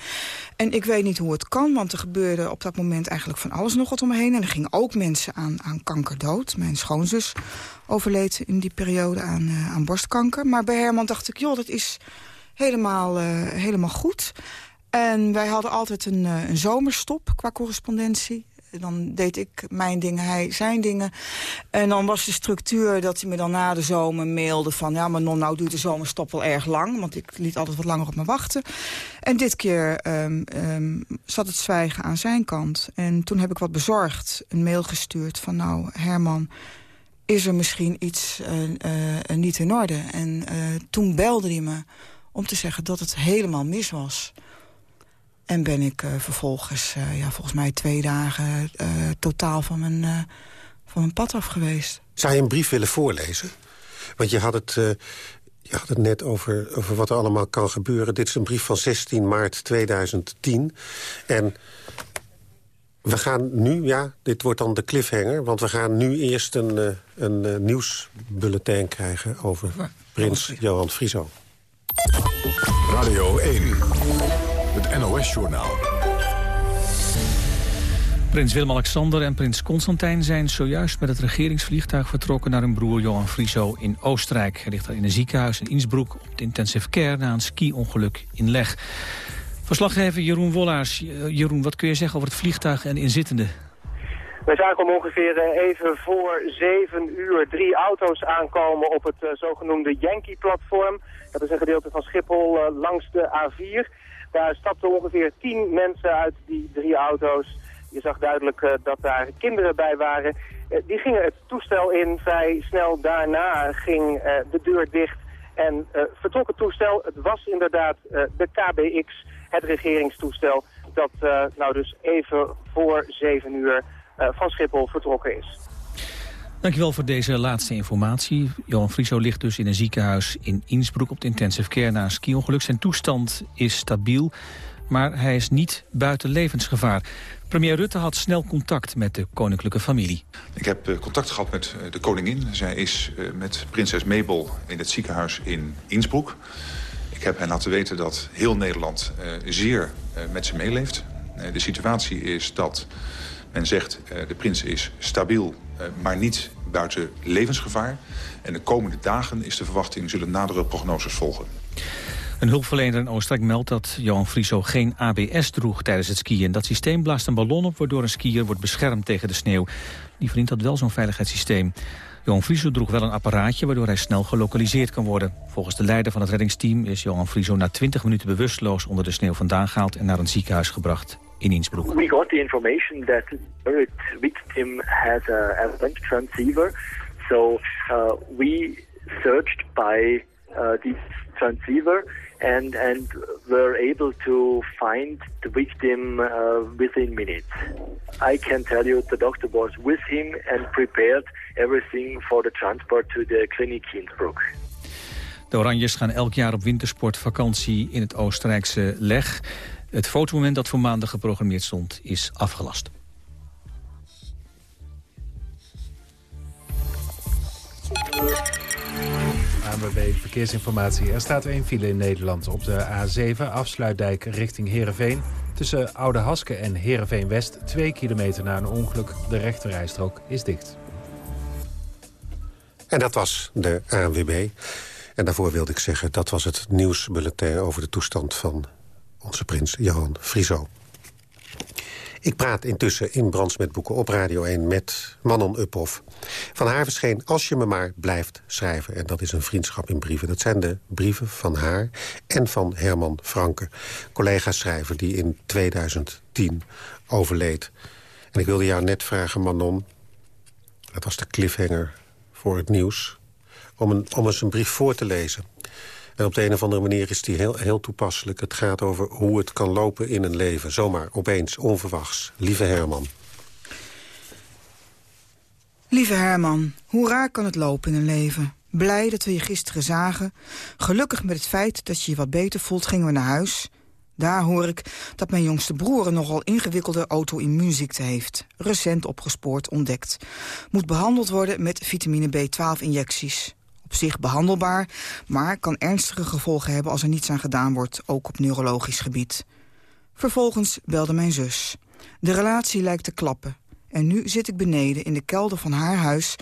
En ik weet niet hoe het kan, want er gebeurde op dat moment eigenlijk van alles nog wat omheen. En er gingen ook mensen aan, aan kanker dood. Mijn schoonzus overleed in die periode aan, uh, aan borstkanker. Maar bij Herman dacht ik, joh, dat is helemaal, uh, helemaal goed. En wij hadden altijd een, uh, een zomerstop qua correspondentie. Dan deed ik mijn dingen, hij zijn dingen. En dan was de structuur dat hij me dan na de zomer mailde van... ja, maar non, nou duurt de zomerstop wel erg lang. Want ik liet altijd wat langer op me wachten. En dit keer um, um, zat het zwijgen aan zijn kant. En toen heb ik wat bezorgd, een mail gestuurd van... nou, Herman, is er misschien iets uh, uh, niet in orde? En uh, toen belde hij me om te zeggen dat het helemaal mis was... En ben ik uh, vervolgens, uh, ja, volgens mij twee dagen uh, totaal van mijn, van mijn pad af geweest. Zou je een brief willen voorlezen? Want je had het, je had het net over, over wat er allemaal kan gebeuren. Dit is een brief van 16 maart 2010. En we gaan nu, ja, dit wordt dan de cliffhanger... want we gaan nu eerst een, een nieuwsbulletin krijgen over prins Johan Frieso. Radio 1. NOS-journaal. Prins Willem-Alexander en prins Constantijn zijn zojuist met het regeringsvliegtuig vertrokken naar hun broer Johan Frieso in Oostenrijk. Hij ligt daar in een ziekenhuis in Innsbruck op de intensive care na een ski-ongeluk in Leg. Verslaggever Jeroen Wollaars. Jeroen, wat kun je zeggen over het vliegtuig en de inzittenden? Wij zagen om ongeveer even voor zeven uur drie auto's aankomen op het uh, zogenoemde Yankee-platform. Dat is een gedeelte van Schiphol langs de A4. Daar stapten ongeveer tien mensen uit die drie auto's. Je zag duidelijk uh, dat daar kinderen bij waren. Uh, die gingen het toestel in. Vrij snel daarna ging uh, de deur dicht en vertrok het toestel. Het was inderdaad de KBX, het regeringstoestel, dat nou dus even voor zeven uur van Schiphol vertrokken is. Dankjewel voor deze laatste informatie. Johan Frieso ligt dus in een ziekenhuis in Innsbruck op de intensive care na een ski-ongeluk. Zijn toestand is stabiel, maar hij is niet buiten levensgevaar. Premier Rutte had snel contact met de koninklijke familie. Ik heb uh, contact gehad met uh, de koningin. Zij is uh, met prinses Mabel in het ziekenhuis in Innsbruck. Ik heb hen laten weten dat heel Nederland zeer met ze meeleeft. de situatie is dat men zegt de prins is stabiel maar niet buiten levensgevaar. En de komende dagen is de verwachting zullen nadere prognoses volgen. Een hulpverlener in Oostenrijk meldt dat Johan Frieso geen ABS droeg tijdens het skiën. Dat systeem blaast een ballon op waardoor een skier wordt beschermd tegen de sneeuw. Die vriend had wel zo'n veiligheidssysteem. Johan Frieso droeg wel een apparaatje waardoor hij snel gelokaliseerd kan worden. Volgens de leider van het reddingsteam is Johan Frieso na 20 minuten bewusteloos onder de sneeuw vandaan gehaald en naar een ziekenhuis gebracht in Innsbruck. We got the information that the victim has a, a transceiver. So uh, we searched by uh, this transceiver and and were able to find the victim uh, within minutes. I can tell you the doctor was with him and prepared everything for the transport to the clinic in Innsbruck. De Oranjes gaan elk jaar op wintersportvakantie in het Oostenrijkse Leg. Het fotomoment dat voor maandag geprogrammeerd stond is afgelast. ANWB Verkeersinformatie. Er staat één file in Nederland op de A7 afsluitdijk richting Heerenveen. Tussen Oude Haske en Heerenveen West. Twee kilometer na een ongeluk. De rechterrijstrook is dicht. En dat was de ANWB. En daarvoor wilde ik zeggen, dat was het nieuwsbulletin over de toestand van onze prins Johan Frieso. Ik praat intussen in Brands met Boeken op Radio 1 met Manon Uphoff. Van haar verscheen Als je me maar blijft schrijven. En dat is een vriendschap in brieven. Dat zijn de brieven van haar en van Herman Franke. Collega-schrijver die in 2010 overleed. En ik wilde jou net vragen, Manon... dat was de cliffhanger voor het nieuws... om, een, om eens een brief voor te lezen. En op de een of andere manier is die heel, heel toepasselijk. Het gaat over hoe het kan lopen in een leven. Zomaar, opeens, onverwachts. Lieve Herman. Lieve Herman, hoe raar kan het lopen in een leven? Blij dat we je gisteren zagen. Gelukkig met het feit dat je je wat beter voelt, gingen we naar huis. Daar hoor ik dat mijn jongste broer een nogal ingewikkelde auto-immuunziekte heeft. Recent opgespoord, ontdekt. Moet behandeld worden met vitamine B12-injecties op zich behandelbaar... maar kan ernstige gevolgen hebben als er niets aan gedaan wordt... ook op neurologisch gebied. Vervolgens belde mijn zus. De relatie lijkt te klappen. En nu zit ik beneden in de kelder van haar huis...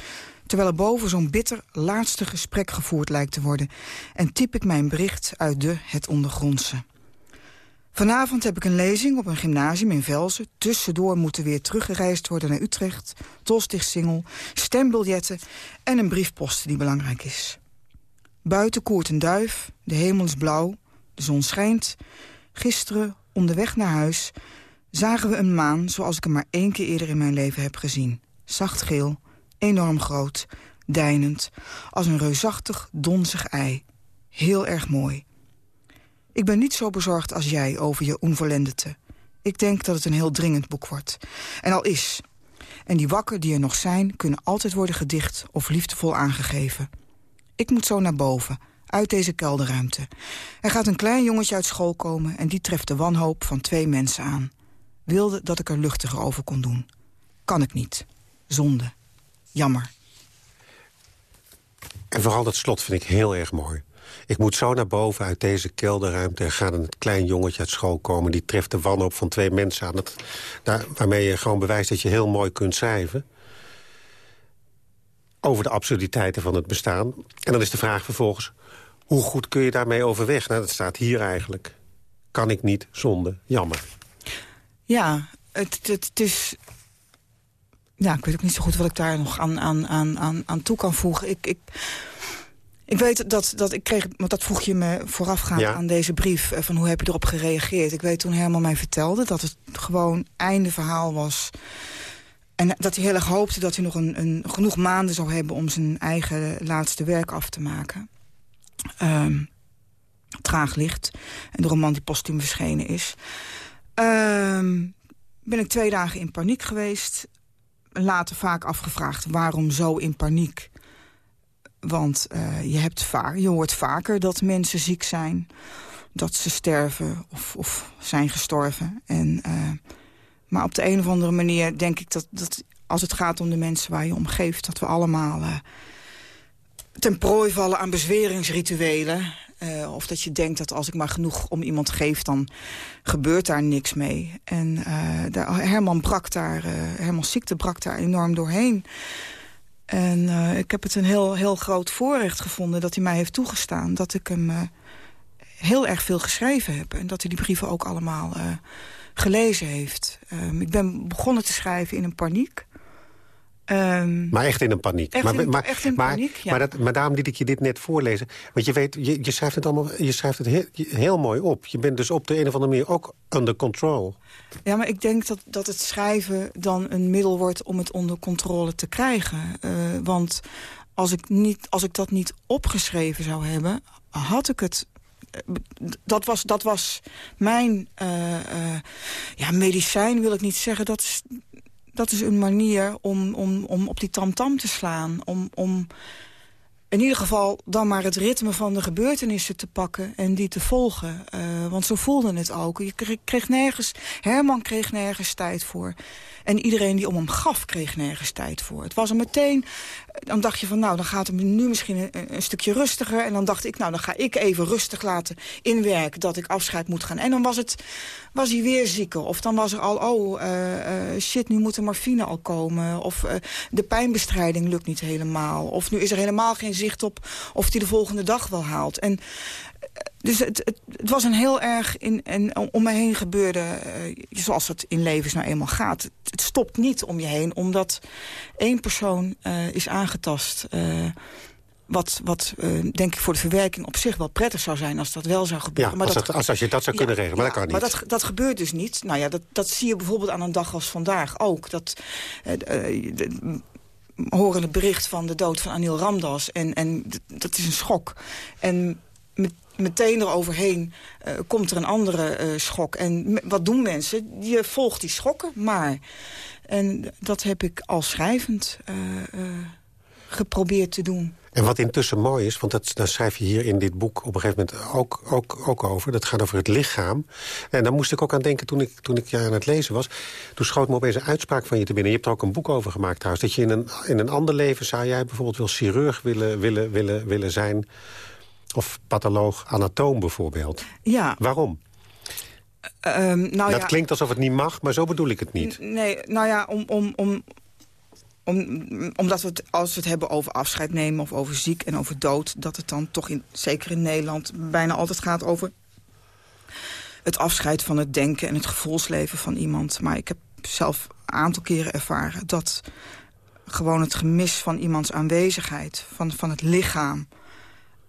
terwijl er boven zo'n bitter laatste gesprek gevoerd lijkt te worden... en typ ik mijn bericht uit de Het Ondergrondse. Vanavond heb ik een lezing op een gymnasium in Velzen. Tussendoor moeten weer teruggereisd worden naar Utrecht. Tolstichtssingel, stembiljetten en een briefpost die belangrijk is. Buiten koert een duif, de hemel is blauw, de zon schijnt. Gisteren, onderweg naar huis, zagen we een maan... zoals ik hem maar één keer eerder in mijn leven heb gezien. Zacht geel, enorm groot, deinend, als een reusachtig, donzig ei. Heel erg mooi. Ik ben niet zo bezorgd als jij over je onverlendete. Ik denk dat het een heel dringend boek wordt. En al is. En die wakker die er nog zijn... kunnen altijd worden gedicht of liefdevol aangegeven. Ik moet zo naar boven, uit deze kelderruimte. Er gaat een klein jongetje uit school komen... en die treft de wanhoop van twee mensen aan. Wilde dat ik er luchtiger over kon doen. Kan ik niet. Zonde. Jammer. En vooral dat slot vind ik heel erg mooi. Ik moet zo naar boven uit deze kelderruimte... en gaat een klein jongetje uit school komen... die treft de wanhoop van twee mensen aan. Het, daar, waarmee je gewoon bewijst dat je heel mooi kunt schrijven... over de absurditeiten van het bestaan. En dan is de vraag vervolgens... hoe goed kun je daarmee overweg? Nou, dat staat hier eigenlijk. Kan ik niet, zonde, jammer. Ja, het, het, het is ja, ik weet ook niet zo goed wat ik daar nog aan, aan, aan, aan toe kan voegen. Ik, ik, ik weet dat, dat ik kreeg, want dat vroeg je me voorafgaand ja. aan deze brief... Eh, van hoe heb je erop gereageerd. Ik weet toen Herman mij vertelde dat het gewoon einde verhaal was... En dat hij heel erg hoopte dat hij nog een, een, genoeg maanden zou hebben... om zijn eigen laatste werk af te maken. Um, traag licht. En de roman die postuum verschenen is. Um, ben ik twee dagen in paniek geweest. Later vaak afgevraagd waarom zo in paniek. Want uh, je, hebt vaak, je hoort vaker dat mensen ziek zijn. Dat ze sterven of, of zijn gestorven. En, uh, maar op de een of andere manier denk ik dat, dat als het gaat om de mensen waar je om geeft... dat we allemaal uh, ten prooi vallen aan bezweringsrituelen. Of dat je denkt dat als ik maar genoeg om iemand geef... dan gebeurt daar niks mee. En daar, Herman brak daar, Hermans ziekte brak daar enorm doorheen. En uh, ik heb het een heel, heel groot voorrecht gevonden dat hij mij heeft toegestaan. Dat ik hem uh, heel erg veel geschreven heb. En dat hij die brieven ook allemaal uh, gelezen heeft. Um, ik ben begonnen te schrijven in een paniek. Um, maar echt in een paniek. Echt maar, in, maar, echt in maar, paniek, ja. maar, dat, maar daarom liet ik je dit net voorlezen. Want je weet, je, je schrijft het allemaal, je schrijft het heel, heel, mooi op. Je bent dus op de een of andere manier ook under control. Ja, maar ik denk dat, dat het schrijven dan een middel wordt om het onder controle te krijgen. Uh, want als ik, niet, als ik dat niet opgeschreven zou hebben, had ik het dat was, dat was mijn uh, uh, ja, medicijn, wil ik niet zeggen. Dat is, dat is een manier om, om, om op die tamtam -tam te slaan. Om, om in ieder geval dan maar het ritme van de gebeurtenissen te pakken en die te volgen. Uh, want zo voelde het ook. Je kreeg, nergens, Herman kreeg nergens tijd voor. En iedereen die om hem gaf, kreeg nergens tijd voor. Het was er meteen, dan dacht je van nou, dan gaat het nu misschien een, stukje rustiger. En dan dacht ik, nou, dan ga ik even rustig laten inwerken dat ik afscheid moet gaan. En dan was, het, was hij weer zieker. Of dan was er al, oh, uh, uh, shit, nu moet de morfine al komen. Of de pijnbestrijding lukt niet helemaal. Of nu is er helemaal geen zicht op of hij de volgende dag wel haalt. En dus het, het, het, was een heel erg in, en om me heen gebeurde, uh, zoals het in levens nou eenmaal gaat. Het, het, stopt niet om je heen, omdat één persoon uh, is aangetast. Uh, wat, wat denk ik voor de verwerking op zich wel prettig zou zijn als dat wel zou gebeuren. Ja, maar als, dat, als, als je dat zou kunnen ja, regelen, maar ja, dat kan niet. Maar dat, dat gebeurt dus niet. Nou ja, dat, dat zie je bijvoorbeeld aan een dag als vandaag ook. Dat, horen het bericht van de dood van Anil Ramdas. En, en dat is een schok. En met, meteen eroverheen uh, komt er een andere uh, schok. En wat doen mensen? Je volgt die schokken maar. En dat heb ik al schrijvend uh, geprobeerd te doen. En wat intussen mooi is, want dat, daar schrijf je hier in dit boek op een gegeven moment ook, ook, ook over. Dat gaat over het lichaam. En daar moest ik ook aan denken toen ik, toen ik je aan het lezen was. Toen schoot me opeens een uitspraak van je te binnen. Je hebt er ook een boek over gemaakt trouwens. Dat je in een, in een ander leven zou jij bijvoorbeeld wel chirurg willen, willen, willen, willen zijn... Of patholoog, anatoom bijvoorbeeld. Ja. Waarom? Um, nou dat ja, klinkt alsof het niet mag, maar zo bedoel ik het niet. Nee, nou ja, om, om, om, om, omdat we het, als we het hebben over afscheid nemen... of over ziek en over dood... dat het dan toch, in, zeker in Nederland, bijna altijd gaat over het afscheid van het denken en het gevoelsleven van iemand. Maar ik heb zelf een aantal keren ervaren dat gewoon het gemis van iemands aanwezigheid, van, van het lichaam...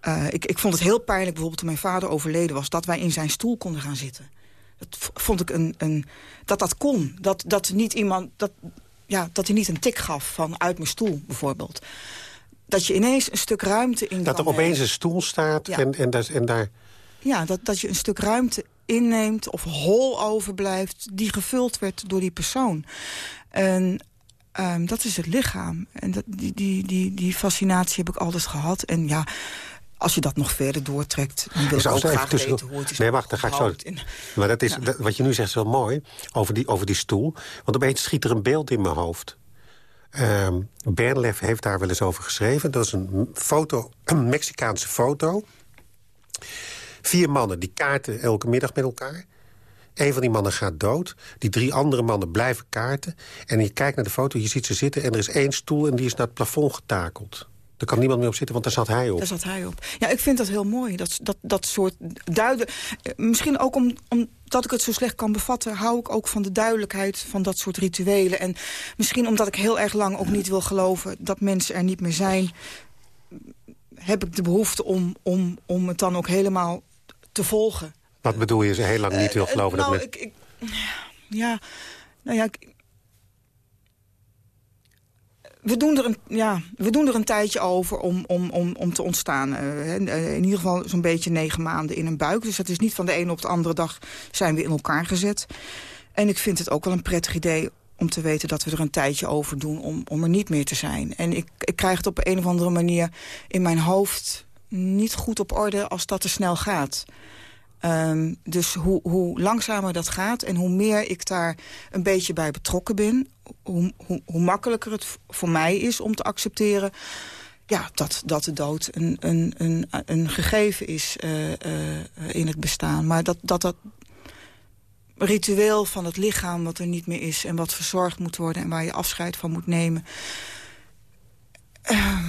Uh, ik, ik vond het heel pijnlijk bijvoorbeeld toen mijn vader overleden was... dat wij in zijn stoel konden gaan zitten. Dat vond ik een, een dat dat kon. Dat, dat, niet iemand, dat, ja, dat hij niet een tik gaf van uit mijn stoel bijvoorbeeld. Dat je ineens een stuk ruimte in Dat er opeens een stoel staat en, en, en daar... Ja, dat, dat je een stuk ruimte inneemt of hol overblijft... die gevuld werd door die persoon. En um, dat is het lichaam. En dat, die, die, die, die fascinatie heb ik altijd gehad. En ja, als je dat nog verder doortrekt, dan wil ik ook graag tussen... weten hoe het is Nee, wacht, dan ga ik zo... Maar dat is, wat je nu zegt is wel mooi, over die, over die stoel. Want opeens schiet er een beeld in mijn hoofd. Um, Bernlef heeft daar wel eens over geschreven. Dat is een foto, een Mexicaanse foto. Vier mannen, die kaarten elke middag met elkaar. Een van die mannen gaat dood. Die drie andere mannen blijven kaarten. En je kijkt naar de foto, je ziet ze zitten... en er is één stoel en die is naar het plafond getakeld. Er kan niemand meer op zitten, want daar zat hij op. Daar zat hij op. Ja, ik vind dat heel mooi. Dat, dat, dat soort duiden... Misschien ook om, omdat ik het zo slecht kan bevatten... hou ik ook van de duidelijkheid van dat soort rituelen. En misschien omdat ik heel erg lang ook niet wil geloven... dat mensen er niet meer zijn... heb ik de behoefte om, om, om het dan ook helemaal te volgen. Wat bedoel je, ze heel lang niet wil eh, geloven? nou, dat ik, ik, ja, nou ja, we doen, er een, ja, we doen er een tijdje over om, om, om, om te ontstaan. Uh, in ieder geval zo'n beetje negen maanden in een buik. Dus dat is niet van de ene op de andere dag zijn we in elkaar gezet. En ik vind het ook wel een prettig idee om te weten dat we er een tijdje over doen om, om er niet meer te zijn. En ik, ik krijg het op een of andere manier in mijn hoofd niet goed op orde als dat te snel gaat. Um, dus hoe, hoe langzamer dat gaat en hoe meer ik daar een beetje bij betrokken ben... hoe, hoe, makkelijker het voor mij is om te accepteren... Ja, dat, dat de dood een, een, een, een gegeven is uh, uh, in het bestaan. Maar dat, dat dat ritueel van het lichaam wat er niet meer is... en wat verzorgd moet worden en waar je afscheid van moet nemen... Uh,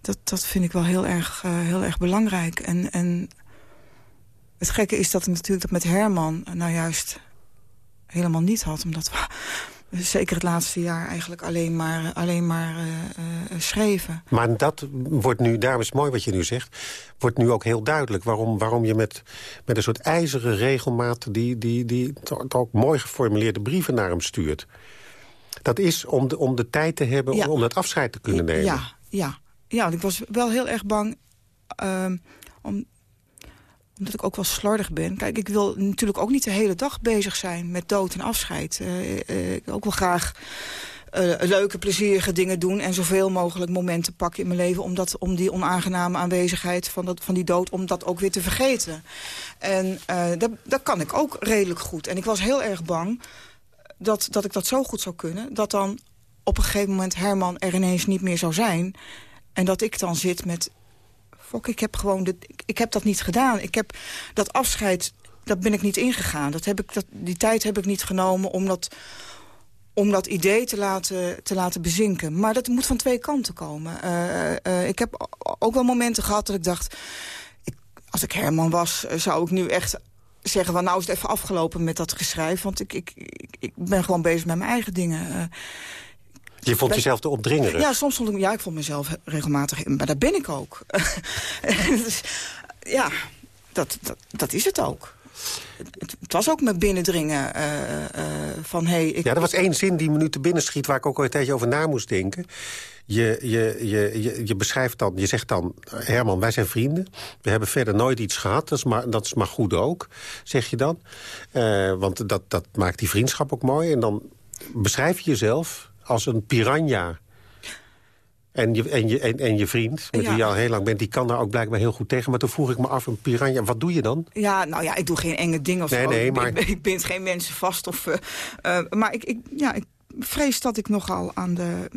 dat, dat vind ik wel heel erg, uh, heel erg belangrijk. En, en het gekke is dat ik natuurlijk dat met Herman nou juist helemaal niet had. Omdat we zeker het laatste jaar eigenlijk alleen maar, alleen maar uh, uh, schreven. Maar dat wordt nu, daarom is mooi wat je nu zegt... wordt nu ook heel duidelijk waarom, waarom je met, met een soort ijzeren regelmaat... die, die, die ook mooi geformuleerde brieven naar hem stuurt. Dat is om de, om de tijd te hebben om dat afscheid te kunnen nemen. Ja, ja. ja want ik was wel heel erg bang... Uh, om, omdat ik ook wel slordig ben. Kijk, ik wil natuurlijk ook niet de hele dag bezig zijn met dood en afscheid. Uh, uh, ik ook wel graag uh, leuke, plezierige dingen doen... en zoveel mogelijk momenten pakken in mijn leven... om, dat, om die onaangename aanwezigheid van, dat, van die dood... om dat ook weer te vergeten. En dat, dat kan ik ook redelijk goed. En ik was heel erg bang dat, dat ik dat zo goed zou kunnen... dat dan op een gegeven moment Herman er ineens niet meer zou zijn... en dat ik dan zit met ik heb gewoon de, ik heb dat niet gedaan. Ik heb dat afscheid, dat ben ik niet ingegaan. Dat heb ik, dat, die tijd heb ik niet genomen om dat, om dat idee te laten, te laten bezinken. Maar dat moet van twee kanten komen. Uh, uh, ik heb ook wel momenten gehad dat ik dacht... Ik, als ik Herman was, zou ik nu echt zeggen... van nou is het even afgelopen met dat geschrijf. Want ik, ik, ik, ben gewoon bezig met mijn eigen dingen. Je vond jezelf te opdringerig? Ja, soms vond ik, ja, ik vond mezelf regelmatig... Maar dat ben ik ook. dus, ja, dat, dat, dat is het ook. Het, het, was ook met binnendringen uh, uh, van... Hey, ik, ja, er was één zin die me nu te binnen schiet... waar ik ook al een tijdje over na moest denken. Je, je, je, je, je beschrijft dan, je zegt dan... Herman, wij zijn vrienden. We hebben verder nooit iets gehad. Dat is maar, dat is maar goed ook, zeg je dan. Uh, want dat, dat maakt die vriendschap ook mooi. En dan beschrijf je jezelf als een piranha. En je, en, je, en, en je vriend, met wie je al heel lang bent... die kan daar ook blijkbaar heel goed tegen. Maar toen vroeg ik me af, een piranha, wat doe je dan? Ja, nou ja, ik doe geen enge dingen of nee, zo. Nee, maar... ik, ik bind geen mensen vast. Of, uh, uh, maar ik, ik, ja, ik vrees dat ik nogal aan de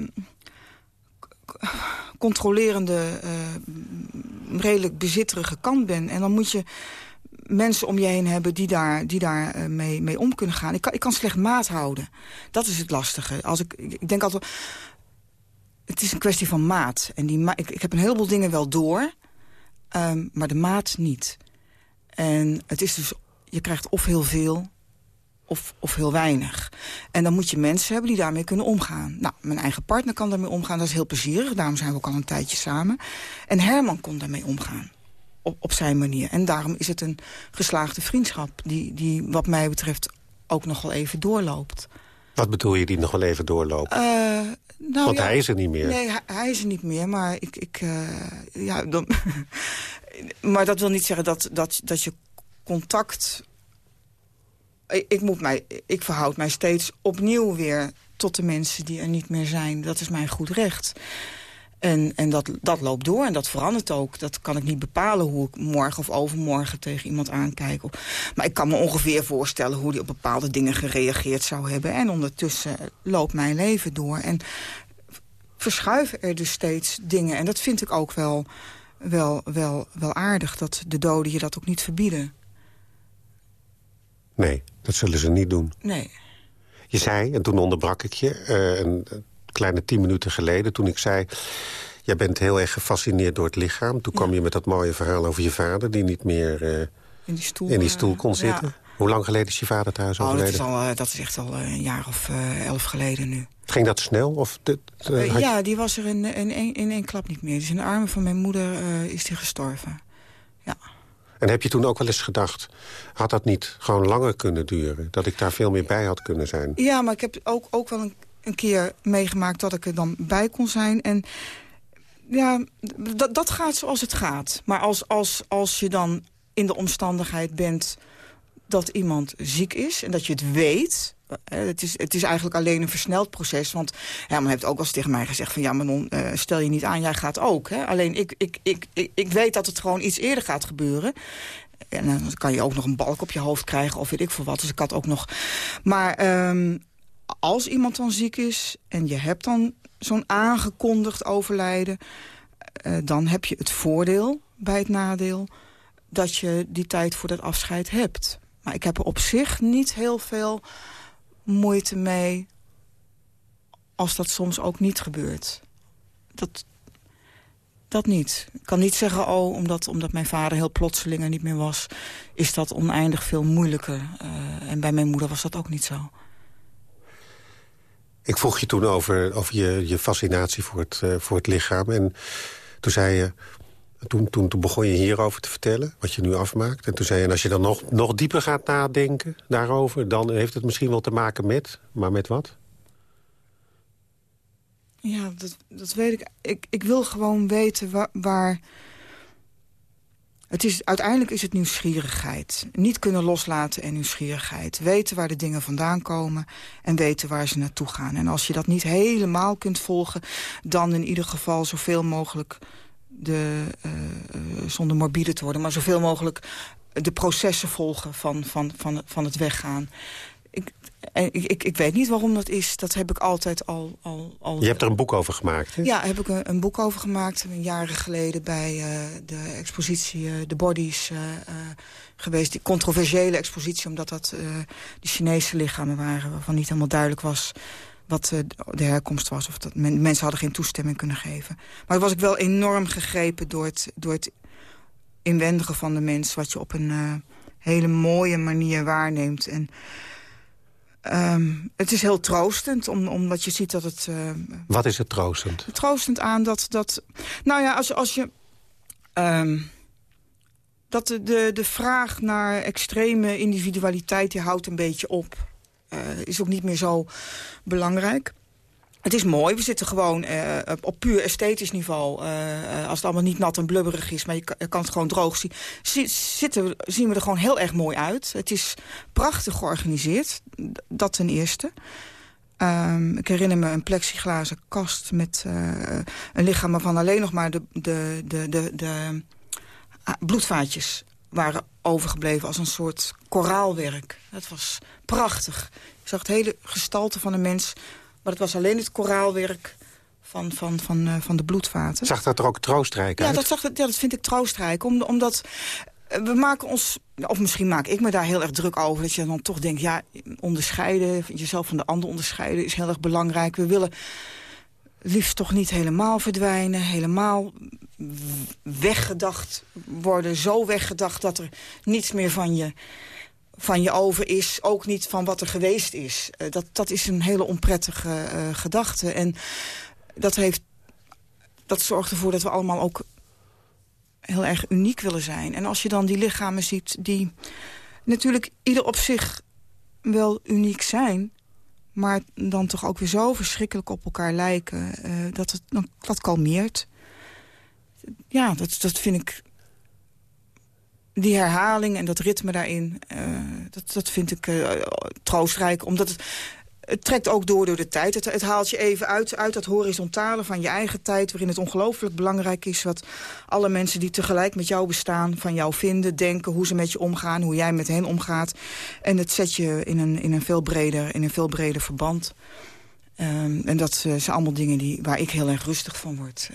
controlerende, uh, redelijk bezitterige kant ben. En dan moet je mensen om je heen hebben die daar, die daar uh, mee, mee om kunnen gaan. Ik kan, ik kan slecht maat houden. Dat is het lastige. Als ik, ik denk altijd... Het is een kwestie van maat. En die ma ik, ik heb een heleboel dingen wel door, um, maar de maat niet. En het is dus je krijgt of heel veel of, of heel weinig. En dan moet je mensen hebben die daarmee kunnen omgaan. Nou, mijn eigen partner kan daarmee omgaan, dat is heel plezierig. Daarom zijn we ook al een tijdje samen. En Herman kon daarmee omgaan. Op, op zijn manier. En daarom is het een geslaagde vriendschap... die, die wat mij betreft ook nog wel even doorloopt. Wat bedoel je die nog wel even doorloopt? Uh, nou, Want ja, hij is er niet meer. Nee, hij, hij is er niet meer. Maar, ik, ik, uh, ja, dan, maar dat wil niet zeggen dat, dat, dat je contact... Ik, ik, moet mij, ik verhoud mij steeds opnieuw weer tot de mensen die er niet meer zijn. Dat is mijn goed recht. En, en dat, dat loopt door en dat verandert ook. Dat kan ik niet bepalen hoe ik morgen of overmorgen tegen iemand aankijk. Maar ik kan me ongeveer voorstellen hoe die op bepaalde dingen gereageerd zou hebben. En ondertussen loopt mijn leven door. En verschuiven er dus steeds dingen. En dat vind ik ook wel, wel, wel, wel aardig. Dat de doden je dat ook niet verbieden. Nee, dat zullen ze niet doen. Nee. Je zei, en toen onderbrak ik je... Uh, een, kleine tien minuten geleden, toen ik zei... jij bent heel erg gefascineerd door het lichaam. Toen ja. kwam je met dat mooie verhaal over je vader... die niet meer uh, in, die stoel, in die stoel kon zitten. Ja. Hoe lang geleden is je vader thuis oh, overleden? Dat is, al, uh, dat is echt al een jaar of elf geleden nu. Ging dat snel? Of dit, ja, je... die was er in, in, in, in één klap niet meer. Dus in de armen van mijn moeder is hij gestorven. Ja. En heb je toen ook wel eens gedacht... had dat niet gewoon langer kunnen duren? Dat ik daar veel meer bij had kunnen zijn? Ja, maar ik heb ook, ook wel een een keer meegemaakt dat ik er dan bij kon zijn. En ja, dat, dat gaat zoals het gaat. Maar als, als, als je dan in de omstandigheid bent dat iemand ziek is... en dat je het weet... Het is, het is eigenlijk alleen een versneld proces. Want Herman heeft ook al eens tegen mij gezegd... van ja, Manon, uh, stel je niet aan, jij gaat ook. Hè? Alleen ik, ik, ik, ik, ik weet dat het gewoon iets eerder gaat gebeuren. En dan kan je ook nog een balk op je hoofd krijgen of weet ik veel wat. Dus ik had ook nog... Maar um, als iemand dan ziek is en je hebt dan zo'n aangekondigd overlijden... Uh, dan heb je het voordeel bij het nadeel dat je die tijd voor dat afscheid hebt. Maar ik heb er op zich niet heel veel moeite mee als dat soms ook niet gebeurt. Dat, dat niet. Ik kan niet zeggen, oh, omdat, omdat mijn vader heel plotseling er niet meer was... is dat oneindig veel moeilijker. Uh, en bij mijn moeder was dat ook niet zo. Ik vroeg je toen over, over je, je fascinatie voor het, uh, voor het lichaam. En toen zei je... Toen, toen, toen begon je hierover te vertellen, wat je nu afmaakt. En toen zei je, en als je dan nog, nog dieper gaat nadenken daarover... dan heeft het misschien wel te maken met, maar met wat? Ja, dat, dat weet ik. ik. Ik wil gewoon weten waar... waar het is, uiteindelijk is het nieuwsgierigheid. Niet kunnen loslaten en nieuwsgierigheid. Weten waar de dingen vandaan komen en weten waar ze naartoe gaan. En als je dat niet helemaal kunt volgen... dan in ieder geval zoveel mogelijk, de, uh, zonder morbide te worden... maar zoveel mogelijk de processen volgen van, van, van, van het weggaan. Ik, ik, ik, ik, weet niet waarom dat is. Dat heb ik altijd al... al, al Je hebt er een boek over gemaakt, hè? Ja, heb ik een, een boek over gemaakt. Jaren geleden bij uh, de expositie uh, The Bodies uh, geweest. Die controversiële expositie, omdat dat de Chinese lichamen waren... waarvan niet helemaal duidelijk was wat de herkomst was. Of dat men, mensen hadden geen toestemming kunnen geven. Maar was ik wel enorm gegrepen door het, door het inwendige van de mens... wat je op een hele mooie manier waarneemt. En Um, het is heel troostend, om, omdat je ziet dat het... Uh, Wat is het troostend? Troostend aan dat... dat nou ja, als, als je... Um, dat de, de, de vraag naar extreme individualiteit, die houdt een beetje op. Uh, is ook niet meer zo belangrijk. Het is mooi, we zitten gewoon uh, op puur esthetisch niveau. Uh, als het allemaal niet nat en blubberig is, maar je kan, het gewoon droog zien. Zitten, zien we er gewoon heel erg mooi uit. Het is prachtig georganiseerd, dat ten eerste. Um, ik herinner me een plexiglazen kast met een lichaam... waarvan alleen nog maar de, de, de, de, de bloedvaatjes waren overgebleven als een soort koraalwerk. Dat was prachtig. Je zag het hele gestalte van een mens maar het was alleen het koraalwerk van, van, van, uh, van de bloedvaten. Zag dat er ook troostrijk uit? Ja, dat, zag, ja, dat vind ik troostrijk. Om, omdat we maken ons, of misschien maak ik me daar heel erg druk over... dat je dan toch denkt, ja, onderscheiden, jezelf van de ander onderscheiden... is heel erg belangrijk. We willen liefst toch niet helemaal verdwijnen, helemaal weggedacht worden. Zo weggedacht dat er niets meer van je van je over is, ook niet van wat er geweest is. Uh, dat, dat is een hele onprettige uh, gedachte. En dat, heeft, dat zorgt ervoor dat we allemaal ook heel erg uniek willen zijn. En als je dan die lichamen ziet die natuurlijk ieder op zich wel uniek zijn... maar dan toch ook weer zo verschrikkelijk op elkaar lijken... Uh, dat het dat kalmeert. Ja, dat, dat vind ik... Die herhaling en dat ritme daarin, uh, dat, dat vind ik uh, troostrijk. Omdat het, trekt ook door door de tijd. Het, haalt je even uit, uit dat horizontale van je eigen tijd... waarin het ongelooflijk belangrijk is wat alle mensen die tegelijk met jou bestaan... van jou vinden, denken, hoe ze met je omgaan, hoe jij met hen omgaat. En het zet je in een, in een, veel, breder, in een veel breder verband. Um, en dat uh, zijn allemaal dingen die, waar ik heel erg rustig van word.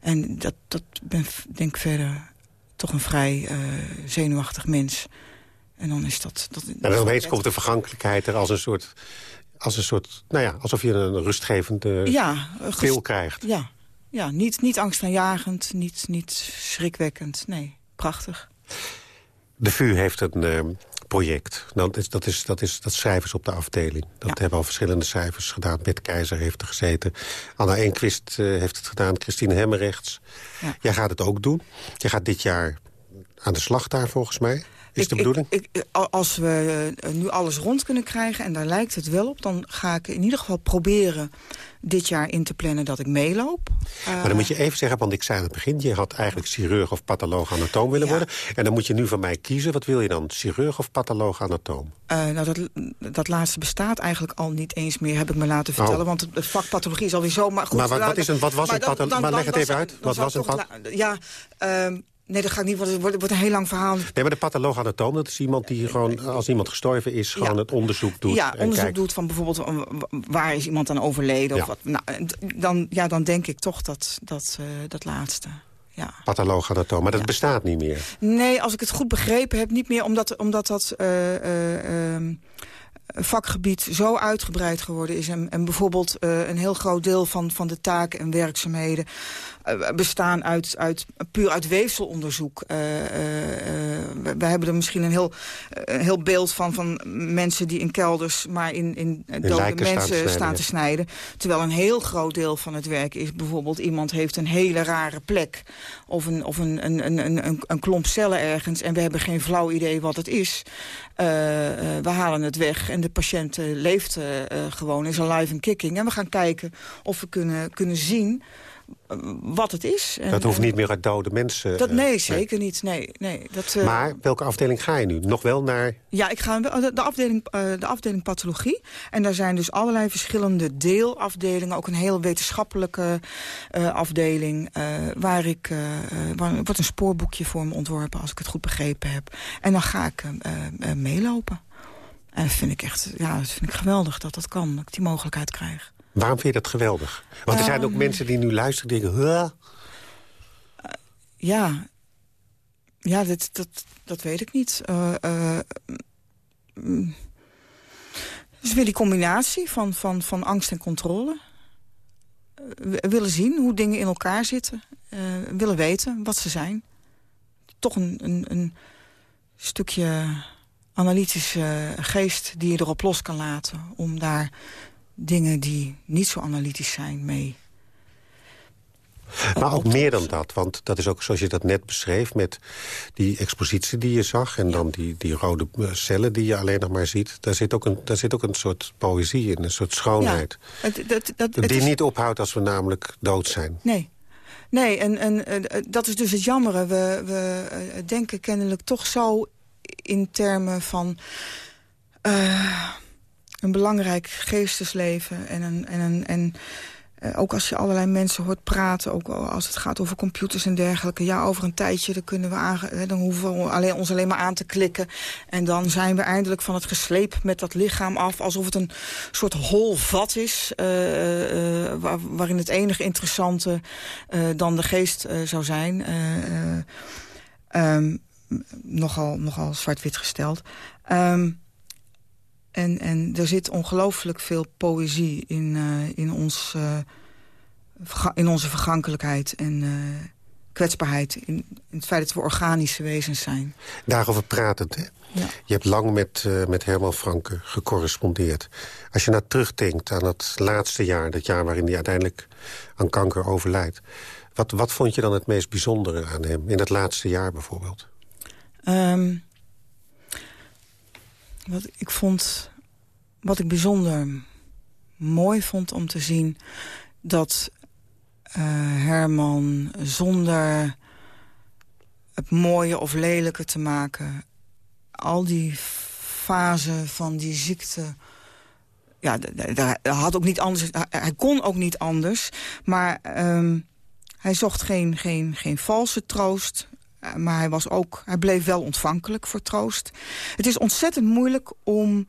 En dat, dat ben denk ik verder toch een vrij uh, zenuwachtig mens... En dan is dat... dat en dan opeens komt de vergankelijkheid er als een soort... Als een soort, nou ja, alsof je een rustgevende ja, pil krijgt. Ja, ja niet, niet angstaanjagend, niet, niet schrikwekkend. Nee, prachtig. De VU heeft een project. Dat is, dat, is, dat, is, dat schrijvers op de afdeling. Dat ja. hebben al verschillende schrijvers gedaan. Bert Keizer heeft er gezeten. Anna Enquist uh, heeft het gedaan. Christine Hemmerrechts. Ja. Jij gaat het ook doen. Jij gaat dit jaar aan de slag daar volgens mij. Is de bedoeling? Ik, ik, als we uh, nu alles rond kunnen krijgen, en daar lijkt het wel op... dan ga ik in ieder geval proberen dit jaar in te plannen dat ik meeloop. Maar dan moet je even zeggen, want ik zei aan het begin... je had eigenlijk chirurg of patholoog anatoom willen ja. worden. En dan moet je nu van mij kiezen. Wat wil je dan, chirurg of patholoog anatoom? Uh, nou, dat, dat laatste bestaat eigenlijk al niet eens meer, heb ik me laten vertellen. Oh. Want het vak pathologie is alweer zo... Maar, goed, maar wat, wat, is een, wat was een patholoog? Maar leg het even uit. Wat was een patholoog? Ja, um, Nee, dat ga ik niet, want het wordt, wordt een heel lang verhaal. Nee, maar de patholoog anatoom, dat is iemand die gewoon, als iemand gestorven is, gewoon ja. het onderzoek doet. Ja, onderzoek kijkt. doet van bijvoorbeeld, waar is iemand aan overleden? Ja. Of wat, nou, dan, ja, dan denk ik toch dat, dat, uh, dat laatste. Ja. Patholoog anatoom, maar dat ja. bestaat niet meer. Nee, als ik het goed begrepen heb, niet meer, omdat, omdat dat... Uh, uh, um, vakgebied zo uitgebreid geworden is... en, en bijvoorbeeld uh, een heel groot deel van, van de taken en werkzaamheden... Uh, bestaan uit, uit, puur uit weefselonderzoek. Uh, we, we, hebben er misschien een heel, een heel beeld van, van mensen die in kelders... maar in, in, in dode mensen staan, te, staan te snijden. Terwijl een heel groot deel van het werk is bijvoorbeeld... iemand heeft een hele rare plek of een, of een, een, een, een, een klomp cellen ergens... en we hebben geen flauw idee wat het is. we halen het weg en de patiënt leeft uh, gewoon, is alive and kicking. En we gaan kijken of we kunnen, kunnen zien wat het is. En, dat hoeft niet meer uit dode mensen. Dat, nee, zeker nee. niet. Nee, nee, dat, uh, maar welke afdeling ga je nu? Nog wel naar... Ja, ik ga de, de, afdeling, uh, de afdeling pathologie. En daar zijn dus allerlei verschillende deelafdelingen. Ook een heel wetenschappelijke uh, afdeling. waar ik... waar, wordt een spoorboekje voor me ontworpen, als ik het goed begrepen heb. En dan ga ik meelopen. En dat vind ik echt ja, dat vind ik geweldig dat dat kan, dat ik die mogelijkheid krijg. Waarom vind je dat geweldig? Want er zijn ook um, mensen die nu luisteren en denken... Huh? Uh, ja, ja dat, dat, dat weet ik niet. Uh, uh, dus weer die combinatie van, van, van angst en controle. We willen zien hoe dingen in elkaar zitten. willen weten wat ze zijn. Toch een, een, een stukje analytische geest die je erop los kan laten... om daar dingen die niet zo analytisch zijn mee... Maar ook meer dan dat, want dat is ook zoals je dat net beschreef... met die expositie die je zag en dan die, die rode cellen die je alleen nog maar ziet. Daar zit ook een, daar zit ook een soort poëzie in, een soort schoonheid. Ja, het, dat, dat, die is... niet ophoudt als we namelijk dood zijn. Nee, nee en, en dat is dus het jammere. We, we denken kennelijk toch zo in termen van uh, een belangrijk geestesleven. En, een, en, een, en uh, ook als je allerlei mensen hoort praten, ook als het gaat over computers en dergelijke. Ja, over een tijdje dan kunnen we dan hoeven we alleen, ons alleen maar aan te klikken. En dan zijn we eindelijk van het gesleep met dat lichaam af. Alsof het een soort hol vat is. Uh, waar, waarin het enige interessante dan de geest zou zijn. Um, nogal, nogal zwart-wit gesteld. Um, en, en er zit ongelooflijk veel poëzie in, uh, in, ons, uh, in onze vergankelijkheid en uh, kwetsbaarheid. In, in, het feit dat we organische wezens zijn. Daarover pratend, hè? Ja. Je hebt lang met, met Herman Franke gecorrespondeerd. Als je nou terugdenkt aan het laatste jaar... dat jaar waarin hij uiteindelijk aan kanker overlijdt... Wat, wat vond je dan het meest bijzondere aan hem? In het laatste jaar bijvoorbeeld? Um, wat ik vond... Wat ik bijzonder mooi vond om te zien... dat uh, Herman zonder het mooie of lelijke te maken... al die fasen van die ziekte... Ja, hij had ook niet anders. Hij kon ook niet anders. Maar um, hij zocht geen, geen, geen valse troost. Eh, maar hij, was ook, hij bleef wel ontvankelijk voor troost. Het is ontzettend moeilijk om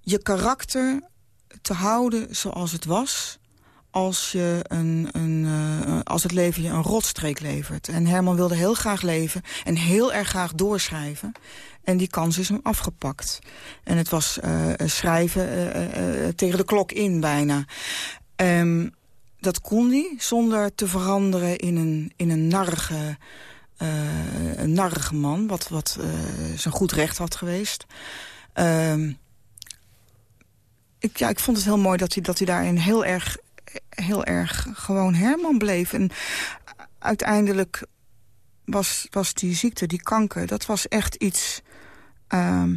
je karakter te houden zoals het was als, je een, een, uh, als het leven je een rotstreek levert. En Herman wilde heel graag leven en heel erg graag doorschrijven. En die kans is hem afgepakt. En het was uh, schrijven tegen de klok in bijna. Um, dat kon hij zonder te veranderen in een, in een narrige... Uh, een narrige man, wat, wat uh, zijn goed recht had geweest. Uh, ik, ja, ik vond het heel mooi dat hij, dat hij daarin heel erg, heel erg gewoon Herman bleef. En uiteindelijk was, was die ziekte, die kanker, dat was echt iets... Ehm,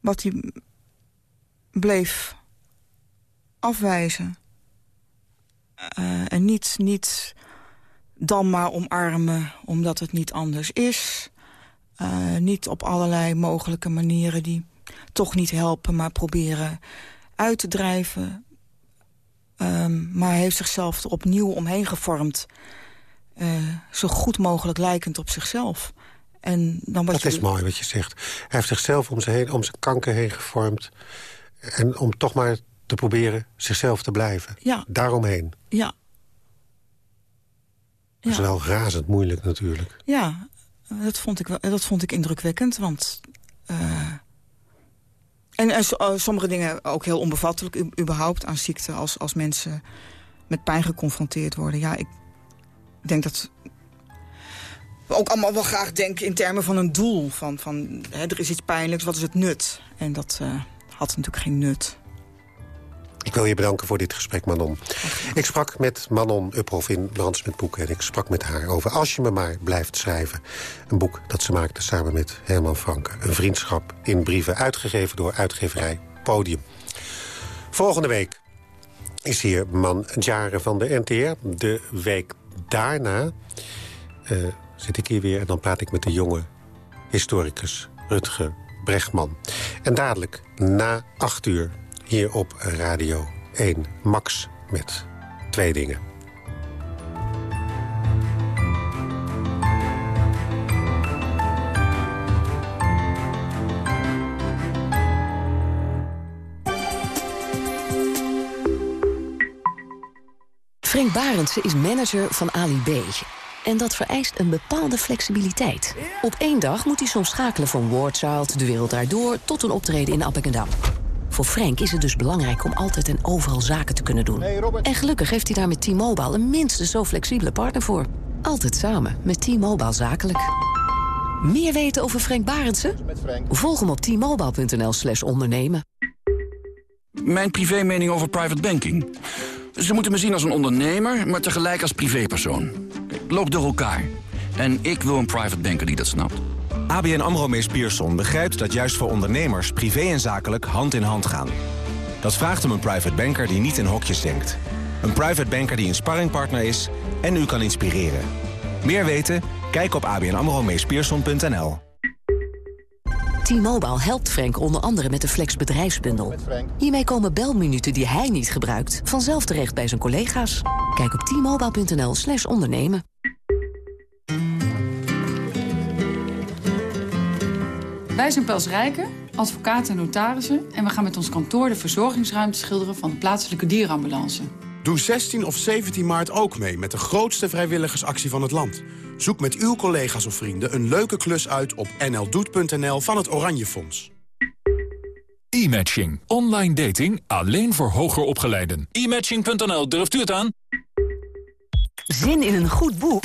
wat hij bleef afwijzen. Uh, en niet, niet dan maar omarmen omdat het niet anders is. Uh, niet op allerlei mogelijke manieren die toch niet helpen... maar proberen uit te drijven. Um, maar hij heeft zichzelf er opnieuw omheen gevormd. Uh, zo goed mogelijk lijkend op zichzelf. En dan dat je... is mooi wat je zegt. Hij heeft zichzelf om zijn, heen, om zijn kanker heen gevormd. En om toch maar te proberen zichzelf te blijven. Ja. Daaromheen. Ja. Dat is wel razend moeilijk natuurlijk. Ja, dat vond ik, wel, dat vond ik indrukwekkend. Want... Uh, en, en uh, sommige dingen ook heel onbevattelijk überhaupt aan ziekte... Als, als mensen met pijn geconfronteerd worden. Ja, ik denk dat we ook allemaal wel graag denken in termen van een doel. Van, van hè, er is iets pijnlijks, wat is het nut? En dat uh, had natuurlijk geen nut. Ik wil je bedanken voor dit gesprek, Manon. Ik sprak met Manon Uphoff in Brands met Boeken... en ik sprak met haar over Als je me maar blijft schrijven. Een boek dat ze maakte samen met Herman Franke. Een vriendschap in brieven, uitgegeven door uitgeverij Podium. Volgende week is hier Man Jaren van de NTR. De week daarna uh, zit ik hier weer en dan praat ik met de jonge historicus Rutger Brechtman. En dadelijk, na acht uur, hier op Radio 1 Max met twee dingen. Frank Barendse is manager van Ali B. En dat vereist een bepaalde flexibiliteit. Op één dag moet hij soms schakelen van Wardchild, De Wereld Daardoor... tot een optreden in Appingedam. Voor Frank is het dus belangrijk om altijd en overal zaken te kunnen doen. En gelukkig heeft hij daar met T-Mobile een minstens zo flexibele partner voor. Altijd samen met T-Mobile Zakelijk. Meer weten over Frank Barendsen? Volg hem op t-mobile.nl slash ondernemen. Mijn privé mening over private banking. Ze moeten me zien als een ondernemer, maar tegelijk als privépersoon. Ik loop door elkaar. En ik wil een private banker die dat snapt. ABN AMRO Mees Pierson begrijpt dat juist voor ondernemers... privé en zakelijk hand in hand gaan. Dat vraagt om een private banker die niet in hokjes denkt. Een private banker die een sparringpartner is en u kan inspireren. Meer weten? Kijk op abnamromeespierson.nl. T-Mobile helpt Frank onder andere met de Flex bedrijfsbundel. Hiermee komen belminuten die hij niet gebruikt... vanzelf terecht bij zijn collega's. Kijk op t-mobile.nl slash ondernemen. Wij zijn Pels Rijken, advocaten en notarissen... en we gaan met ons kantoor de verzorgingsruimte schilderen... van de plaatselijke dierenambulance. Doe 16 of 17 maart ook mee met de grootste vrijwilligersactie van het land. Zoek met uw collega's of vrienden een leuke klus uit op nldoet.nl van het Oranje Fonds. E-matching. Online dating alleen voor hoger opgeleiden. E-matching.nl, durft u het aan? Zin in een goed boek?